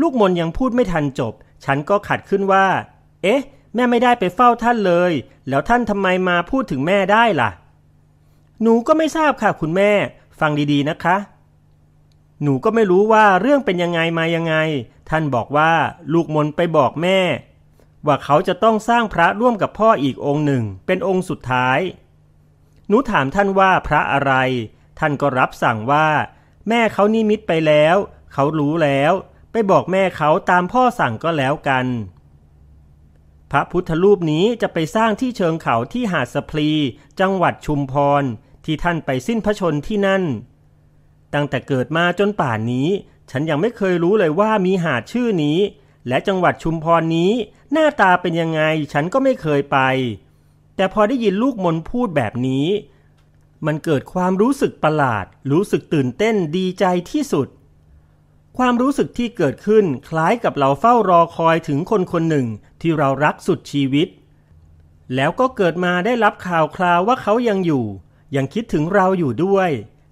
ลูกมนยังพูดไม่ทันจบ ฉันก็ขัดขึ้นว่า เอ๊ะ แม่ไม่ได้ไปเฝ้าท่านเลย แล้วท่านทำไมมาพูดถึงแม่ได้ล่ะ หนูก็ไม่ทราบค่ะคุณแม่ ฟังดีๆนะคะ หนูก็ไม่รู้ว่าเรื่องเป็นยังไงมายังไง ท่านบอกว่าลูกมนไปบอกแม่ ว่าเขาจะต้องสร้างพระร่วมกับพ่ออีกองค์หนึ่ง เป็นองค์สุดท้าย หนูถามท่านว่าพระอะไร ท่านก็รับสั่งว่า แม่เขานิมิตไปแล้ว เขารู้แล้ว ไปบอกแม่เขาตามพ่อสั่งก็แล้วกัน พระพุทธรูปนี้จะไปสร้างที่เชิงเขาที่หาดสะพลี จังหวัดชุมพร ที่ท่านไปสิ้นพระชนที่นั่น ตั้งแต่เกิดมาจนป่านนี้ ฉันยังไม่เคยรู้เลยว่ามีหาดชื่อนี้ และจังหวัดชุมพรนี้ หน้าตาเป็นยังไงฉันก็ไม่เคยไป แต่พอได้ยินลูกมนพูดแบบนี้ มันเกิดความรู้สึกประหลาด รู้สึกตื่นเต้นดีใจที่สุด ความรู้สึกที่เกิดขึ้นคล้ายกับเราเฝ้ารอคอยถึงคนคนหนึ่งที่เรารักสุดชีวิต แล้วก็เกิดมาได้รับข่าวคราวว่าเขายังอยู่ ยังคิดถึงเราอยู่ด้วย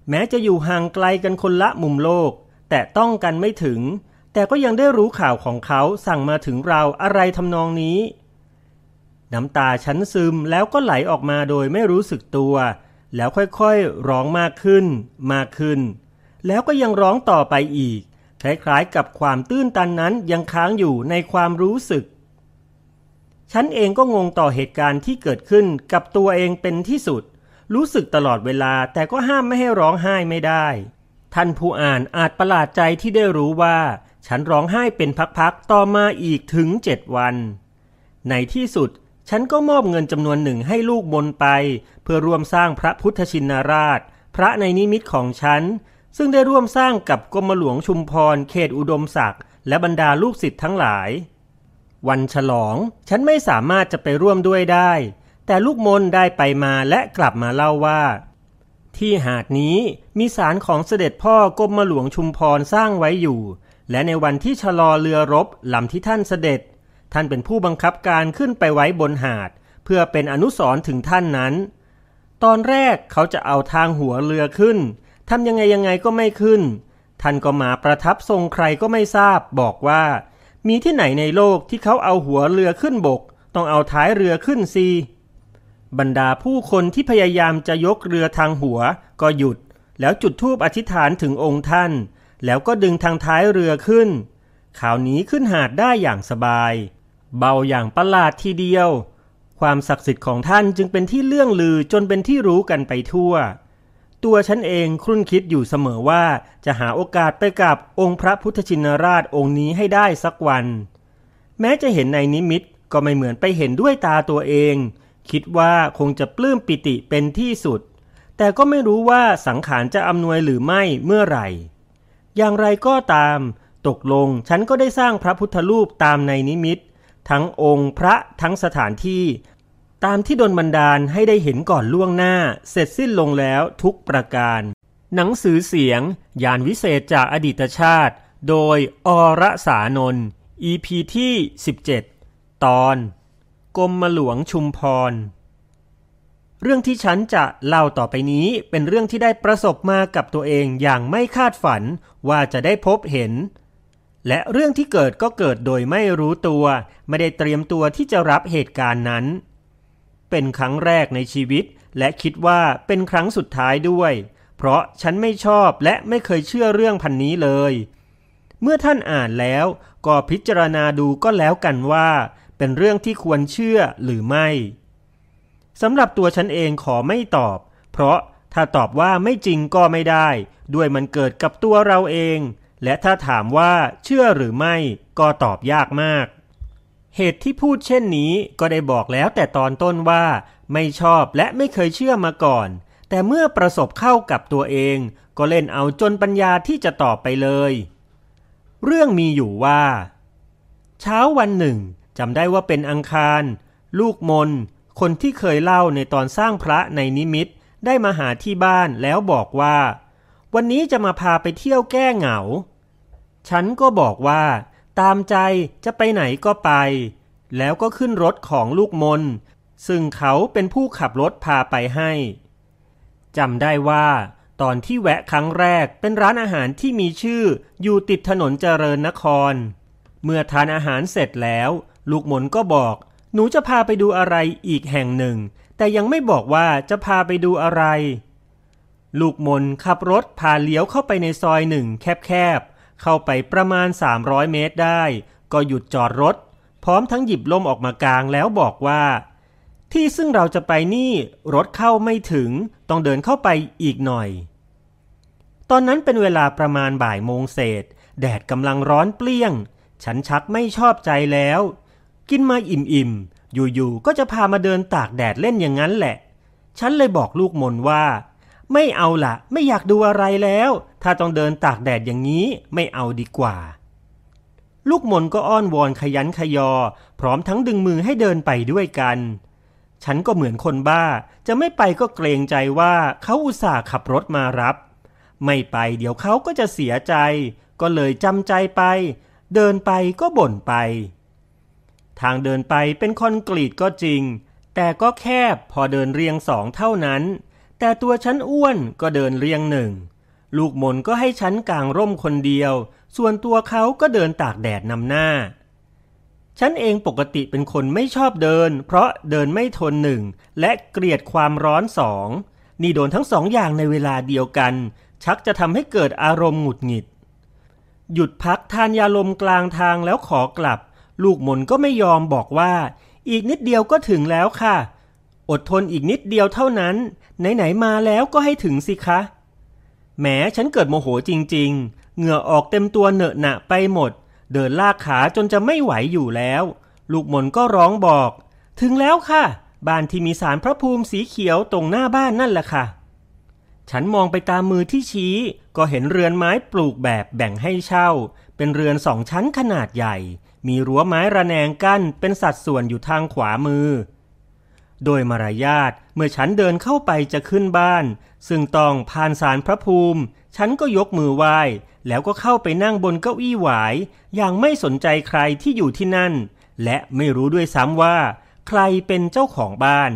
แม้จะอยู่ห่างไกลกันคนละมุมโลก แต่ต้องกันไม่ถึง แต่ก็ยังได้รู้ข่าวของเขาสั่งมาถึงเราอะไรทำนองนี้ น้ำตาฉันซึมแล้วก็ไหลออกมาโดยไม่รู้สึกตัว แล้วค่อยๆร้องมากขึ้น มากขึ้น แล้วก็ยังร้องต่อไปอีก คล้ายๆกับความตื้นตันนั้นยังค้างอยู่ในความรู้สึก ฉันเองก็งงต่อเหตุการณ์ที่เกิดขึ้นกับตัวเองเป็นที่สุด รู้สึกตลอดเวลาแต่ก็ห้ามไม่ให้ร้องไห้ไม่ได้ ท่านผู้อ่านอาจประหลาดใจที่ได้รู้ว่า ฉันร้องไห้เป็นพักๆต่อมาอีกถึงเจ็ดวัน ในที่สุดฉันก็มอบเงินจำนวนหนึ่งให้ลูกมนไป เพื่อร่วมสร้างพระพุทธชินราช พระในนิมิตของฉัน ซึ่งได้ร่วมสร้างกับกรมหลวงชุมพรเขตอุดมศักดิ์และบรรดาลูกศิษย์ทั้งหลาย วันฉลองฉันไม่สามารถจะไปร่วมด้วยได้ แต่ลูกมนได้ไปมาและกลับมาเล่าว่า ที่หาดนี้มีสารของเสด็จพ่อกรมหลวงชุมพรสร้างไว้อยู่ และในวันที่ชะลอเรือรบลำที่ท่านเสด็จ ท่านเป็นผู้บังคับการขึ้นไปไว้บนหาด เพื่อเป็นอนุสรณ์ถึงท่านนั้น ตอนแรกเขาจะเอาทางหัวเรือขึ้น ทำยังไงยังไงก็ไม่ขึ้น ท่านก็มาประทับทรงใครก็ไม่ทราบ บอกว่า มีที่ไหนในโลกที่เขาเอาหัวเรือขึ้นบก ต้องเอาท้ายเรือขึ้นซีบรรดาผู้คนที่พยายามจะยกเรือทางหัวก็หยุด แล้วจุดธูปอธิษฐานถึงองค์ท่าน แล้วก็ดึงทางท้ายเรือขึ้นข่าวนี้ขึ้นหาดได้อย่างสบาย เบาอย่างประหลาดทีเดียว ความศักดิ์สิทธิ์ของท่านจึงเป็นที่เลื่องลือจนเป็นที่รู้กันไปทั่ว ตัวฉันเองครุ่นคิดอยู่เสมอว่าจะหาโอกาสไปกับองค์พระพุทธชินราชองค์นี้ให้ได้สักวัน แม้จะเห็นในนิมิตก็ไม่เหมือนไปเห็นด้วยตาตัวเอง คิดว่าคงจะปลื้มปิติเป็นที่สุด แต่ก็ไม่รู้ว่าสังขารจะอำนวยหรือไม่เมื่อไหร่ อย่างไรก็ตาม ตกลงฉันก็ได้สร้างพระพุทธรูปตามในนิมิต ทั้งองค์พระทั้งสถานที่ ตามที่ดนบันดาลให้ได้เห็นก่อนล่วงหน้า เสร็จสิ้นลงแล้วทุกประการ หนังสือเสียง ยานวิเศษจากอดีตชาติ โดยอรสานนท์ EP ที่ 17 ตอน กรมหลวงชุมพร เรื่องที่ฉันจะเล่าต่อไปนี้เป็นเรื่องที่ได้ประสบมากับตัวเองอย่างไม่คาดฝันว่าจะได้พบเห็น และเรื่องที่เกิดก็เกิดโดยไม่รู้ตัว ไม่ได้เตรียมตัวที่จะรับเหตุการณ์นั้น เป็นครั้งแรกในชีวิต และคิดว่าเป็นครั้งสุดท้ายด้วย เพราะฉันไม่ชอบและไม่เคยเชื่อเรื่องพันนี้เลย เมื่อท่านอ่านแล้วก็พิจารณาดูก็แล้วกันว่า เป็นเรื่องที่ควรเชื่อหรือไม่สำหรับตัวฉันเองขอไม่ตอบ เพราะถ้าตอบว่าไม่จริงก็ไม่ได้ ด้วยมันเกิดกับตัวเราเอง และถ้าถามว่าเชื่อหรือไม่ก็ตอบยากมาก เหตุที่พูดเช่นนี้ก็ได้บอกแล้วแต่ตอนต้นว่า ไม่ชอบและไม่เคยเชื่อมาก่อน แต่เมื่อประสบเข้ากับตัวเอง ก็เล่นเอาจนปัญญาที่จะตอบไปเลย เรื่องมีอยู่ว่า เช้าวันหนึ่งจำได้ว่าเป็นอังคาร ลูกมน คนที่เคยเล่าในตอนสร้างพระในนิมิตได้มาหาที่บ้านแล้วบอกว่า วันนี้จะมาพาไปเที่ยวแก้เหงา ฉันก็บอกว่า ตามใจจะไปไหนก็ไป แล้วก็ขึ้นรถของลูกมน ซึ่งเขาเป็นผู้ขับรถพาไปให้จำได้ว่าตอนที่แวะครั้งแรกเป็นร้านอาหารที่มีชื่ออยู่ติดถนนเจริญนคร เมื่อทานอาหารเสร็จแล้ว ลูกมนก็บอก หนูจะพาไปดูอะไรอีกแห่งหนึ่ง แต่ยังไม่บอกว่าจะพาไปดูอะไร ลูกมนขับรถพาเลี้ยวเข้าไปในซอยหนึ่งแคบๆ เข้าไปประมาณ 300 เมตรได้ ก็หยุดจอดรถ พร้อมทั้งหยิบล่มออกมากลางแล้วบอกว่า ที่ซึ่งเราจะไปนี่รถเข้าไม่ถึง ต้องเดินเข้าไปอีกหน่อย ตอนนั้นเป็นเวลาประมาณบ่ายโมงเศษ แดดกำลังร้อนเปลี่ยง ฉันชักไม่ชอบใจแล้ว กินมาอิ่มๆ อยู่ๆ ก็จะพามาเดินตากแดดเล่นอย่างนั้นแหละ ฉันเลยบอกลูกมนว่าไม่เอาละไม่อยากดูอะไรแล้ว ถ้าต้องเดินตากแดดอย่างนี้ไม่เอาดีกว่า ลูกมนก็อ้อนวอนขยันขยอ พร้อมทั้งดึงมือให้เดินไปด้วยกัน ฉันก็เหมือนคนบ้า จะไม่ไปก็เกรงใจว่าเขาอุตส่าห์ขับรถมารับ ไม่ไปเดี๋ยวเขาก็จะเสียใจ ก็เลยจำใจไป เดินไปก็บ่นไป ทางเดินไปเป็นคอนกรีตก็จริง แต่ก็แคบพอเดินเรียงสองเท่านั้น แต่ตัวฉันอ้วนก็เดินเรียงหนึ่ง ลูกมนก็ให้ฉันกางร่มคนเดียว ส่วนตัวเขาก็เดินตากแดดนำหน้า ฉันเองปกติเป็นคนไม่ชอบเดิน เพราะเดินไม่ทนหนึ่ง และเกลียดความร้อนสอง นี่โดนทั้งสองอย่างในเวลาเดียวกัน ชักจะทำให้เกิดอารมณ์หงุดหงิด หยุดพักทานยาลมกลางทางแล้วขอกลับ ลูกมนก็ไม่ยอมบอกว่า อีกนิดเดียวก็ถึงแล้วค่ะ อดทนอีกนิดเดียวเท่านั้น ไหนๆมาแล้วก็ให้ถึงสิคะ แหมฉันเกิดโมโหจริง ๆ เหงื่อออกเต็มตัวเหนอะหนะไปหมด เดินลากขาจนจะไม่ไหวอยู่แล้ว ลูกมนก็ร้องบอก ถึงแล้วค่ะ บ้านที่มีสารพระภูมิสีเขียวตรงหน้าบ้านนั่นแหละค่ะ ฉันมองไปตามมือที่ชี้ ก็เห็นเรือนไม้ปลูกแบบแบ่งให้เช่า เป็นเรือนสองชั้นขนาดใหญ่ มีรั้วไม้ระแนงกั้นเป็นสัดส่วนอยู่ทางขวามือ โดยมารยาทเมื่อฉันเดินเข้าไปจะขึ้นบ้าน ซึ่งต้องผ่านสารพระภูมิ ฉันก็ยกมือไหว้ แล้วก็เข้าไปนั่งบนเก้าอี้หวาย อย่างไม่สนใจใครที่อยู่ที่นั่น และไม่รู้ด้วยซ้ำว่า ใครเป็นเจ้าของบ้าน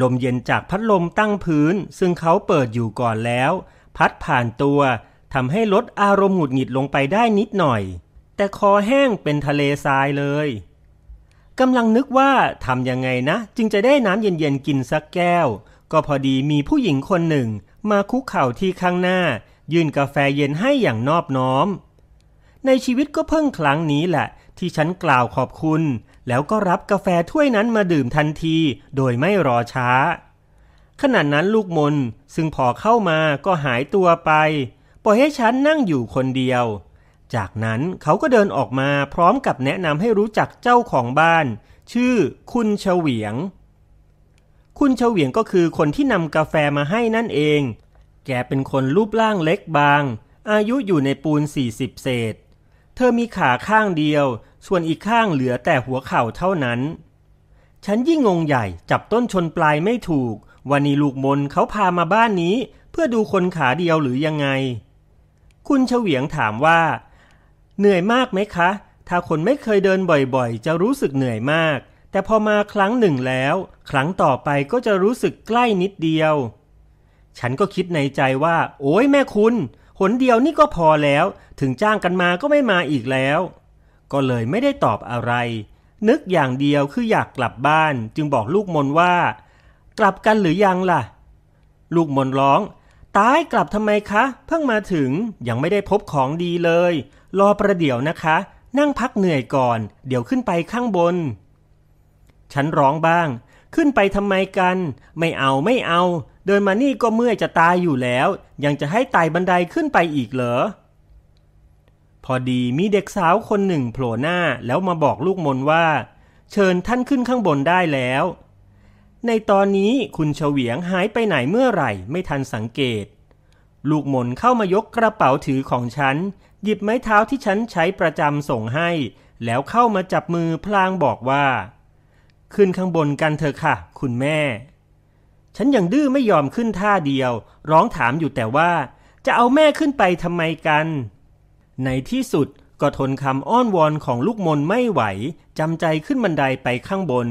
ลมเย็นจากพัดลมตั้งพื้น ซึ่งเขาเปิดอยู่ก่อนแล้ว พัดผ่านตัวทำให้ลดอารมณ์หงุดหงิดลงไปได้นิดหน่อย แต่คอแห้งเป็นทะเลทรายเลย กำลังนึกว่าทำยังไงนะ จึงจะได้น้ำเย็นๆกินสักแก้ว ก็พอดีมีผู้หญิงคนหนึ่ง มาคุกเข่าที่ข้างหน้า ยื่นกาแฟเย็นให้อย่างนอบน้อม ในชีวิตก็เพิ่งครั้งนี้แหละ ที่ฉันกล่าวขอบคุณ แล้วก็รับกาแฟถ้วยนั้นมาดื่มทันที โดยไม่รอช้า ขณะนั้นลูกมนซึ่งพอเข้ามาก็หายตัวไป ปล่อยให้ฉันนั่งอยู่คนเดียว จากนั้นเขาก็เดินออกมาพร้อมกับแนะนำให้รู้จักเจ้าของบ้าน ชื่อคุณเฉวียง คุณเฉวียงก็คือคนที่นำกาแฟมาให้นั่นเอง แกเป็นคนรูปร่างเล็กบาง อายุอยู่ในปูน 40 เศษ เธอมีขาข้างเดียว ส่วนอีกข้างเหลือแต่หัวเข่าเท่านั้น ฉันยิ่งงงใหญ่จับต้นชนปลายไม่ถูก วันนี้ลูกมนเขาพามาบ้านนี้ เพื่อดูคนขาเดียวหรือยังไง คุณเฉวียงถามว่า เหนื่อยมากไหมคะ ถ้าคนไม่เคยเดินบ่อยๆ จะรู้สึกเหนื่อยมาก แต่พอมาครั้งหนึ่งแล้ว ครั้งต่อไปก็จะรู้สึกใกล้นิดเดียว ฉันก็คิดในใจว่า โอ้ยแม่คุณ หนเดียวนี่ก็พอแล้ว ถึงจ้างกันมาก็ไม่มาอีกแล้ว ก็เลยไม่ได้ตอบอะไร นึกอย่างเดียวคืออยากกลับบ้าน จึงบอกลูกมนว่า กลับกันหรือยังล่ะ ลูกมนร้อง ตายกลับทำไมคะ เพิ่งมาถึงยังไม่ได้พบของดีเลย รอประเดี๋ยวนะคะ นั่งพักเหนื่อยก่อน เดี๋ยวขึ้นไปข้างบน ฉันร้องบ้าง ขึ้นไปทำไมกัน ไม่เอาไม่เอา เดินมานี่ก็เมื่อยจะตายอยู่แล้ว ยังจะให้ไต่บันไดขึ้นไปอีกเหรอ พอดีมีเด็กสาวคนหนึ่งโผล่หน้าแล้วมาบอกลูกมนว่า เชิญท่านขึ้นข้างบนได้แล้ว ในตอนนี้คุณเฉวียงหายไปไหนเมื่อไหร่ไม่ทันสังเกตลูกมนเข้ามายกกระเป๋าถือของฉัน หยิบไม้เท้าที่ฉันใช้ประจำส่งให้ แล้วเข้ามาจับมือพลางบอกว่า ขึ้นข้างบนกันเถอะค่ะ คุณแม่ ฉันยังดื้อไม่ยอมขึ้นท่าเดียว ร้องถามอยู่แต่ว่า จะเอาแม่ขึ้นไปทำไมกัน ในที่สุดก็ทนคำอ้อนวอนของลูกมนไม่ไหวจำใจขึ้นบันไดไปข้างบน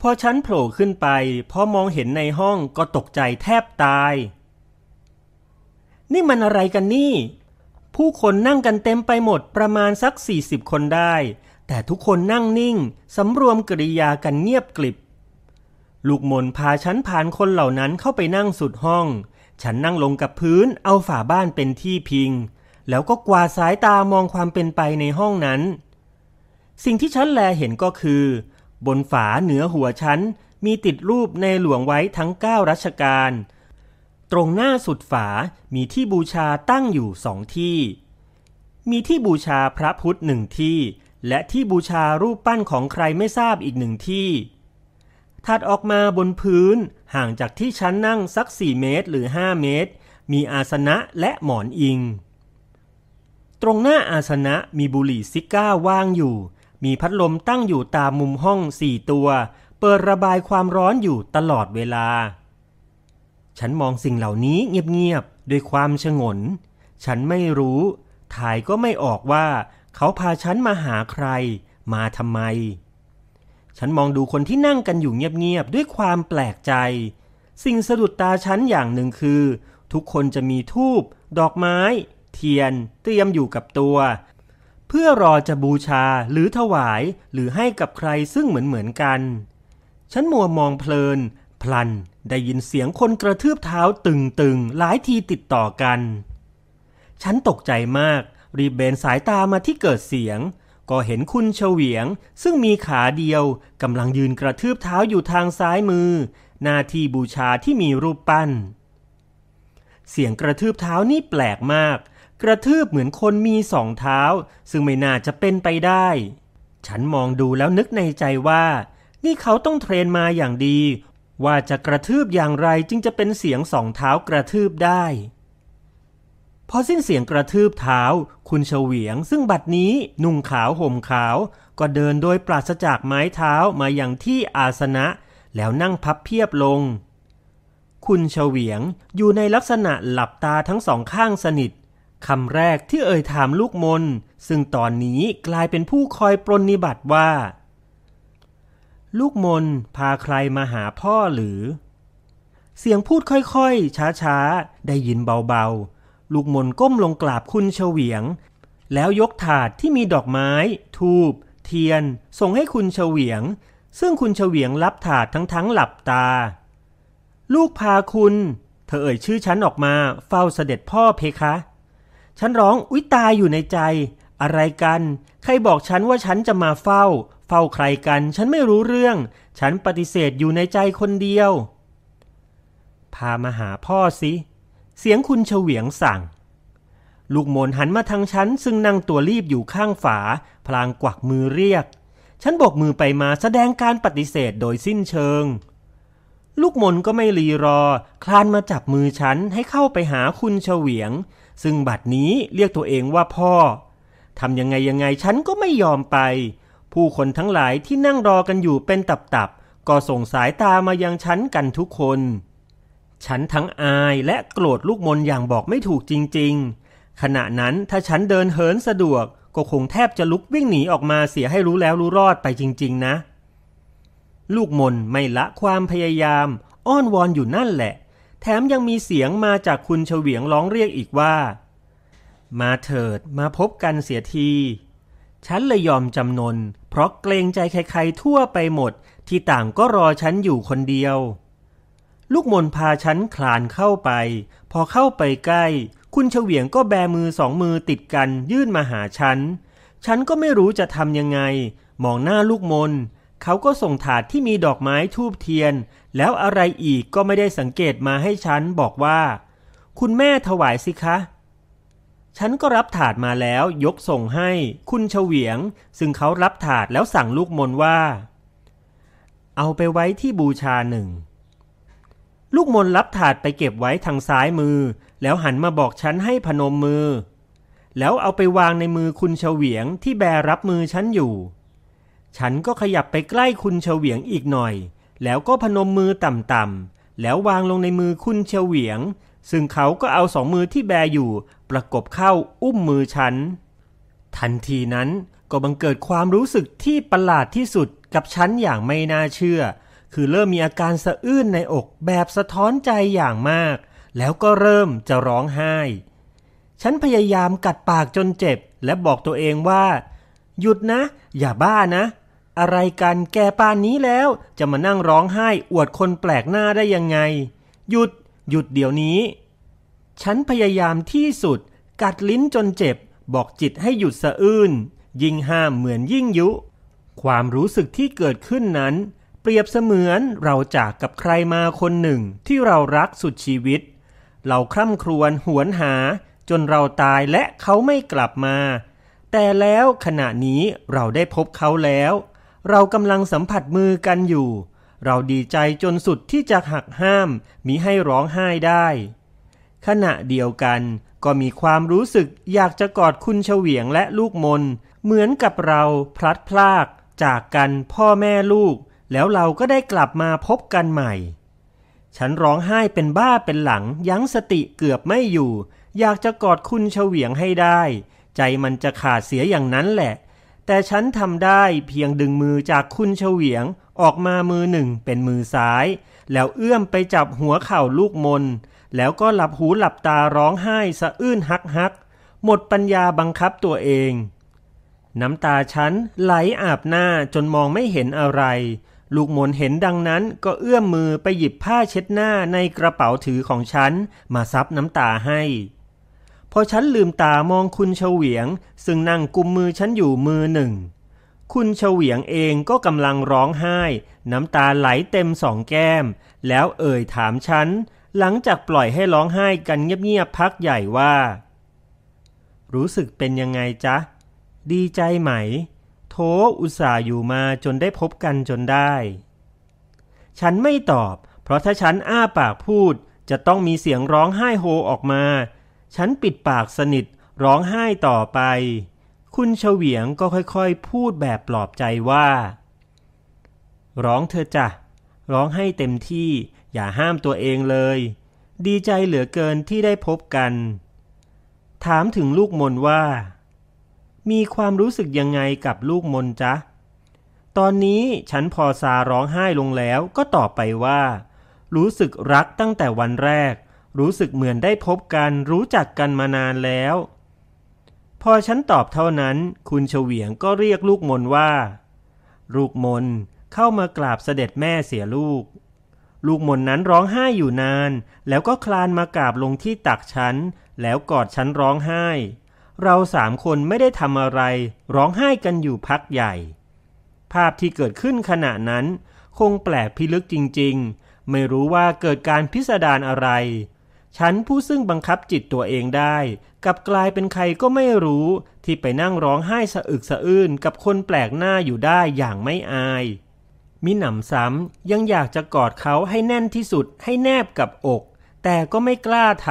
พอฉันโผล่ขึ้นไป พอมองเห็นในห้องก็ตกใจแทบตาย นี่มันอะไรกันนี่ ผู้คนนั่งกันเต็มไปหมดประมาณสัก 40 คนได้ แต่ทุกคนนั่งนิ่ง สำรวมกริยากันเงียบกลิบ ลูกมนพาฉันผ่านคนเหล่านั้นเข้าไปนั่งสุดห้อง ฉันนั่งลงกับพื้นเอาฝาบ้านเป็นที่พิง แล้วก็กวาดสายตามองความเป็นไปในห้องนั้น สิ่งที่ฉันแลเห็นก็คือ บนฝาเหนือหัวฉันมีติดรูปในหลวงไว้ทั้งเก้ารัชกาล ตรงหน้าสุดฝามีที่บูชาตั้งอยู่สองที่ มีที่บูชาพระพุทธหนึ่งที่ และที่บูชารูปปั้นของใครไม่ทราบอีกหนึ่งที่ถัดออกมาบนพื้นห่างจากที่ฉันนั่งสัก 4 เมตรหรือ 5 เมตร มีอาสนะและหมอนอิง ตรงหน้าอาสนะมีบุหรี่ซิก้าว่างอยู่ มีพัดลมตั้งอยู่ตามมุมห้องสี่ตัว เปิดระบายความร้อนอยู่ตลอดเวลา ฉันมองสิ่งเหล่านี้เงียบๆด้วยความชงน ฉันไม่รู้ ถ่ายก็ไม่ออกว่า เขาพาฉันมาหาใคร มาทำไม ฉันมองดูคนที่นั่งกันอยู่เงียบๆด้วยความแปลกใจ สิ่งสะดุดตาฉันอย่างหนึ่งคือ ทุกคนจะมีทูบดอกไม้ เทียน เตรียมอยู่กับตัว เพื่อรอจะบูชาหรือถวายหรือให้กับใครซึ่งเหมือนเหมือนกัน ฉันมัวมองเพลิน พลันได้ยินเสียงคนกระทืบเท้าตึงๆ หลายทีติดต่อกัน ฉันตกใจมาก รีบเบนสายตามาที่เกิดเสียง ก็เห็นคุณเฉวียง ซึ่งมีขาเดียวกำลังยืนกระทืบเท้าอยู่ทางซ้ายมือ หน้าที่บูชาที่มีรูปปั้น เสียงกระทืบเท้านี่แปลกมาก กระทืบเหมือนคนมีสองเท้า ซึ่งไม่น่าจะเป็นไปได้ ฉันมองดูแล้วนึกในใจว่า นี่เขาต้องเทรนมาอย่างดี ว่าจะกระทืบอย่างไรจึงจะเป็นเสียงสองเท้ากระทืบได้ พอสิ้นเสียงกระทืบเท้า คุณเฉวียง ซึ่งบัดนี้นุ่งขาวห่มขาว ก็เดินโดยปราศจากไม้เท้ามาอย่างที่อาสนะ แล้วนั่งพับเพียบลง คุณเฉวียงอยู่ในลักษณะหลับตาทั้งสองข้างสนิทคำแรกที่เอ่ยถามลูกมนซึ่งตอนนี้กลายเป็นผู้คอยปรนนิบัติว่า ลูกมนพาใครมาหาพ่อหรือ เสียงพูดค่อยๆ ช้าๆ ได้ยินเบาๆ ลูกมนก้มลงกราบคุณเฉวียง แล้วยกถาดที่มีดอกไม้ ทูบเทียน ส่งให้คุณเฉวียง ซึ่งคุณเฉวียงรับถาดทั้งๆหลับตา ลูกพาคุณ เธอเอ่ยชื่อฉันออกมาเฝ้าเสด็จพ่อเพคะ ฉันร้องอุ๊ยตายอยู่ในใจ อะไรกัน ใครบอกฉันว่าฉันจะมาเฝ้า เฝ้าใครกัน ฉันไม่รู้เรื่อง ฉันปฏิเสธอยู่ในใจคนเดียว พามาหาพ่อสิ เสียงคุณเฉวียงสั่ง ลูกโมนหันมาทางฉัน ซึ่งนั่งตัวรีบอยู่ข้างฝา พลางกวักมือเรียก ฉันบกมือไปมาแสดงการปฏิเสธโดยสิ้นเชิง ลูกมนก็ไม่รีรอ คลานมาจับมือฉันให้เข้าไปหาคุณเฉวียง ซึ่งบัดนี้เรียกตัวเองว่าพ่อทำยังไงยังไงฉันก็ไม่ยอมไป ผู้คนทั้งหลายที่นั่งรอกันอยู่เป็นตับๆ ก็ส่งสายตามายังฉันกันทุกคน ฉันทั้งอายและโกรธลูกมนอย่างบอกไม่ถูกจริงๆ ขณะนั้นถ้าฉันเดินเหินสะดวก ก็คงแทบจะลุกวิ่งหนีออกมาเสียให้รู้แล้วรู้รอดไปจริงๆนะ ลูกมนไม่ละความพยายาม อ้อนวอนอยู่นั่นแหละ แถมยังมีเสียงมาจากคุณเฉวียงร้องเรียกอีกว่า มาเถิดมาพบกันเสียที ฉันเลยยอมจำนน เพราะเกรงใจใครๆทั่วไปหมดที่ต่างก็รอฉันอยู่คนเดียว ลูกมนพาฉันคลานเข้าไป พอเข้าไปใกล้ คุณเฉวียงก็แบมือสองมือติดกันยื่นมาหาฉัน ฉันก็ไม่รู้จะทำยังไง มองหน้าลูกมน เขาก็ส่งถาดที่มีดอกไม้ทูบเทียน แล้วอะไรอีกก็ไม่ได้สังเกตมาให้ฉันบอกว่า คุณแม่ถวายสิคะ ฉันก็รับถาดมาแล้วยกส่งให้คุณเฉวียง ซึ่งเขารับถาดแล้วสั่งลูกมนว่า เอาไปไว้ที่บูชาหนึ่ง ลูกมนรับถาดไปเก็บไว้ทางซ้ายมือ แล้วหันมาบอกฉันให้พนมมือ แล้วเอาไปวางในมือคุณเฉวียงที่แบรับมือฉันอยู่ ฉันก็ขยับไปใกล้คุณเฉวียงอีกหน่อย แล้วก็พนมมือต่ำๆแล้ววางลงในมือคุณเฉวียงซึ่งเขาก็เอาสองมือที่แบอยู่ ประกบเข้าอุ้มมือฉัน ทันทีนั้นก็บังเกิดความรู้สึกที่ประหลาดที่สุดกับฉันอย่างไม่น่าเชื่อ คือเริ่มมีอาการสะอื้นในอกแบบสะท้อนใจอย่างมาก แล้วก็เริ่มจะร้องไห้ ฉันพยายามกัดปากจนเจ็บ และบอกตัวเองว่า หยุดนะ อย่าบ้านะ อะไรกันแกปานนี้แล้วจะมานั่งร้องไห้อวดคนแปลกหน้าได้ยังไง หยุด หยุดเดี๋ยวนี้ ฉันพยายามที่สุด กัดลิ้นจนเจ็บ บอกจิตให้หยุดสะอื้น ยิ่งห้ามเหมือนยิ่งยุ ความรู้สึกที่เกิดขึ้นนั้น เปรียบเสมือนเราจากกับใครมาคนหนึ่งที่เรารักสุดชีวิต เราคร่ำครวญหวนหา จนเราตายและเขาไม่กลับมา แต่แล้วขณะนี้เราได้พบเขาแล้ว เรากำลังสัมผัสมือกันอยู่ เราดีใจจนสุดที่จะหักห้ามมิให้ร้องไห้ได้ ขณะเดียวกันก็มีความรู้สึกอยากจะกอดคุณเฉวียงและลูกมน เหมือนกับเราพลัดพราก จากกันพ่อแม่ลูก แล้วเราก็ได้กลับมาพบกันใหม่ ฉันร้องไห้เป็นบ้าเป็นหลังยั้งสติเกือบไม่อยู่ อยากจะกอดคุณเฉวียงให้ได้ ใจมันจะขาดเสียอย่างนั้นแหละ แต่ฉันทำได้เพียงดึงมือจากคุณเฉวียง ออกมามือหนึ่งเป็นมือซ้าย แล้วเอื้อมไปจับหัวเข่าลูกมน แล้วก็หลับหูหลับตาร้องไห้สะอื้นฮักฮัก หมดปัญญาบังคับตัวเอง น้ำตาฉันไหลอาบหน้าจนมองไม่เห็นอะไร ลูกหมนเห็นดังนั้นก็เอื้อมมือไปหยิบผ้าเช็ดหน้าในกระเป๋าถือของฉัน มาซับน้ำตาให้ พอฉันลืมตามองคุณเฉวียง ซึ่งนั่งกุมมือฉันอยู่มือหนึ่ง คุณเฉวียงเองก็กำลังร้องไห้ น้ำตาไหลเต็มสองแก้ม แล้วเอ่ยถามฉัน หลังจากปล่อยให้ร้องไห้กันเงียบๆพักใหญ่ว่า รู้สึกเป็นยังไงจ๊ะ ดีใจไหม โถอุตส่าห์อยู่มาจนได้พบกันจนได้ ฉันไม่ตอบ เพราะถ้าฉันอ้าปากพูดจะต้องมีเสียงร้องไห้โฮออกมา ฉันปิดปากสนิทร้องไห้ต่อไป คุณเฉวียงก็ค่อยๆ พูดแบบปลอบใจว่า ร้องเธอจ้ะ ร้องให้เต็มที่ อย่าห้ามตัวเองเลย ดีใจเหลือเกินที่ได้พบกัน ถามถึงลูกมนว่า มีความรู้สึกยังไงกับลูกมนจ๊ะ ตอนนี้ฉันพอซาร้องไห้ลงแล้วก็ตอบไปว่า รู้สึกรักตั้งแต่วันแรก รู้สึกเหมือนได้พบกัน รู้จักกันมานานแล้ว พอฉันตอบเท่านั้น คุณเฉวียงก็เรียกลูกมนว่า ลูกมนเข้ามากราบเสด็จแม่เสียลูก ลูกมนนั้นร้องไห้อยู่นาน แล้วก็คลานมากราบลงที่ตักฉัน แล้วกอดฉันร้องไห้ เราสามคนไม่ได้ทำอะไร ร้องไห้กันอยู่พักใหญ่ ภาพที่เกิดขึ้นขณะนั้น คงแปลกพิลึกจริงๆ ไม่รู้ว่าเกิดการพิสดารอะไร ฉันผู้ซึ่งบังคับจิตตัวเองได้ กับกลายเป็นใครก็ไม่รู้ที่ไปนั่งร้องไห้สะอึกสะอื้นกับคนแปลกหน้าอยู่ได้อย่างไม่อาย มิหนำซ้ำยังอยากจะกอดเขาให้แน่นที่สุดให้แนบกับอก แต่ก็ไม่กล้าท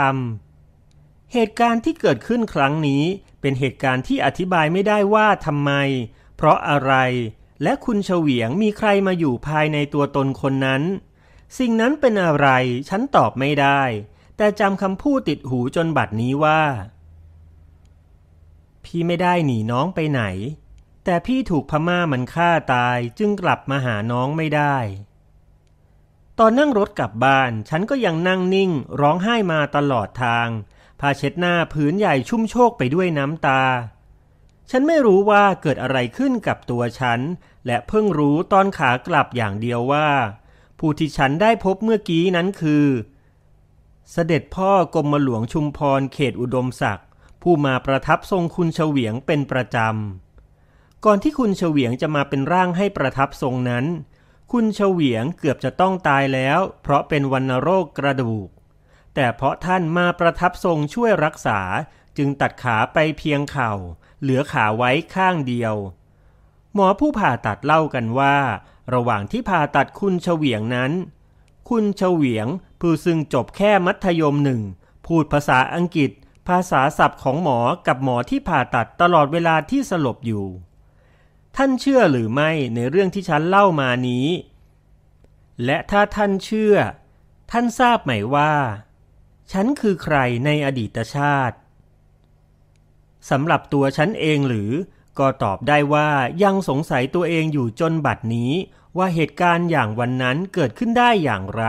ำเหตุการณ์ที่เกิดขึ้นครั้งนี้ เป็นเหตุการณ์ที่อธิบายไม่ได้ว่าทำไม เพราะอะไร และคุณเฉวียงมีใครมาอยู่ภายในตัวตนคนนั้น สิ่งนั้นเป็นอะไรฉันตอบไม่ได้ แต่จำคำพูดติดหูจนบัดนี้ว่า พี่ไม่ได้หนีน้องไปไหน แต่พี่ถูกพม่ามันฆ่าตายจึงกลับมาหาน้องไม่ได้ ตอนนั่งรถกลับบ้าน ฉันก็ยังนั่งนิ่ง ร้องไห้มาตลอดทางผ้าเช็ดหน้าผืนใหญ่ชุ่มโชกไปด้วยน้ำตา ฉันไม่รู้ว่าเกิดอะไรขึ้นกับตัวฉัน และเพิ่งรู้ตอนขากลับอย่างเดียวว่า ผู้ที่ฉันได้พบเมื่อกี้นั้นคือ เสด็จพ่อกรมหลวงชุมพรเขตอุดมศักดิ์ผู้มาประทับทรงคุณเฉวียงเป็นประจำ ก่อนที่คุณเฉวียงจะมาเป็นร่างให้ประทับทรงนั้น คุณเฉวียงเกือบจะต้องตายแล้ว เพราะเป็นวัณโรคกระดูก แต่เพราะท่านมาประทับทรงช่วยรักษาจึงตัดขาไปเพียงเข่า เหลือขาไว้ข้างเดียว หมอผู้ผ่าตัดเล่ากันว่า ระหว่างที่ผ่าตัดคุณเฉวียงนั้น คุณเฉวียงผู้ซึ่งจบแค่มัธยมหนึ่งพูดภาษาอังกฤษ ภาษาศัพท์ของหมอกับหมอที่ผ่าตัดตลอดเวลาที่สลบอยู่ ท่านเชื่อหรือไม่ในเรื่องที่ฉันเล่ามานี้ และถ้าท่านเชื่อ ท่านทราบไหมว่า ฉันคือใครในอดีตชาติสำหรับตัวฉันเองหรือก็ตอบได้ว่ายังสงสัยตัวเองอยู่จนบัดนี้ ว่าเหตุการณ์อย่างวันนั้นเกิดขึ้นได้อย่างไร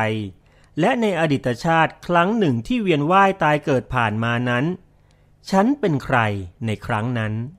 และในอดีตชาติครั้งหนึ่งที่เวียนว่ายตายเกิดผ่านมานั้น ฉันเป็นใครในครั้งนั้น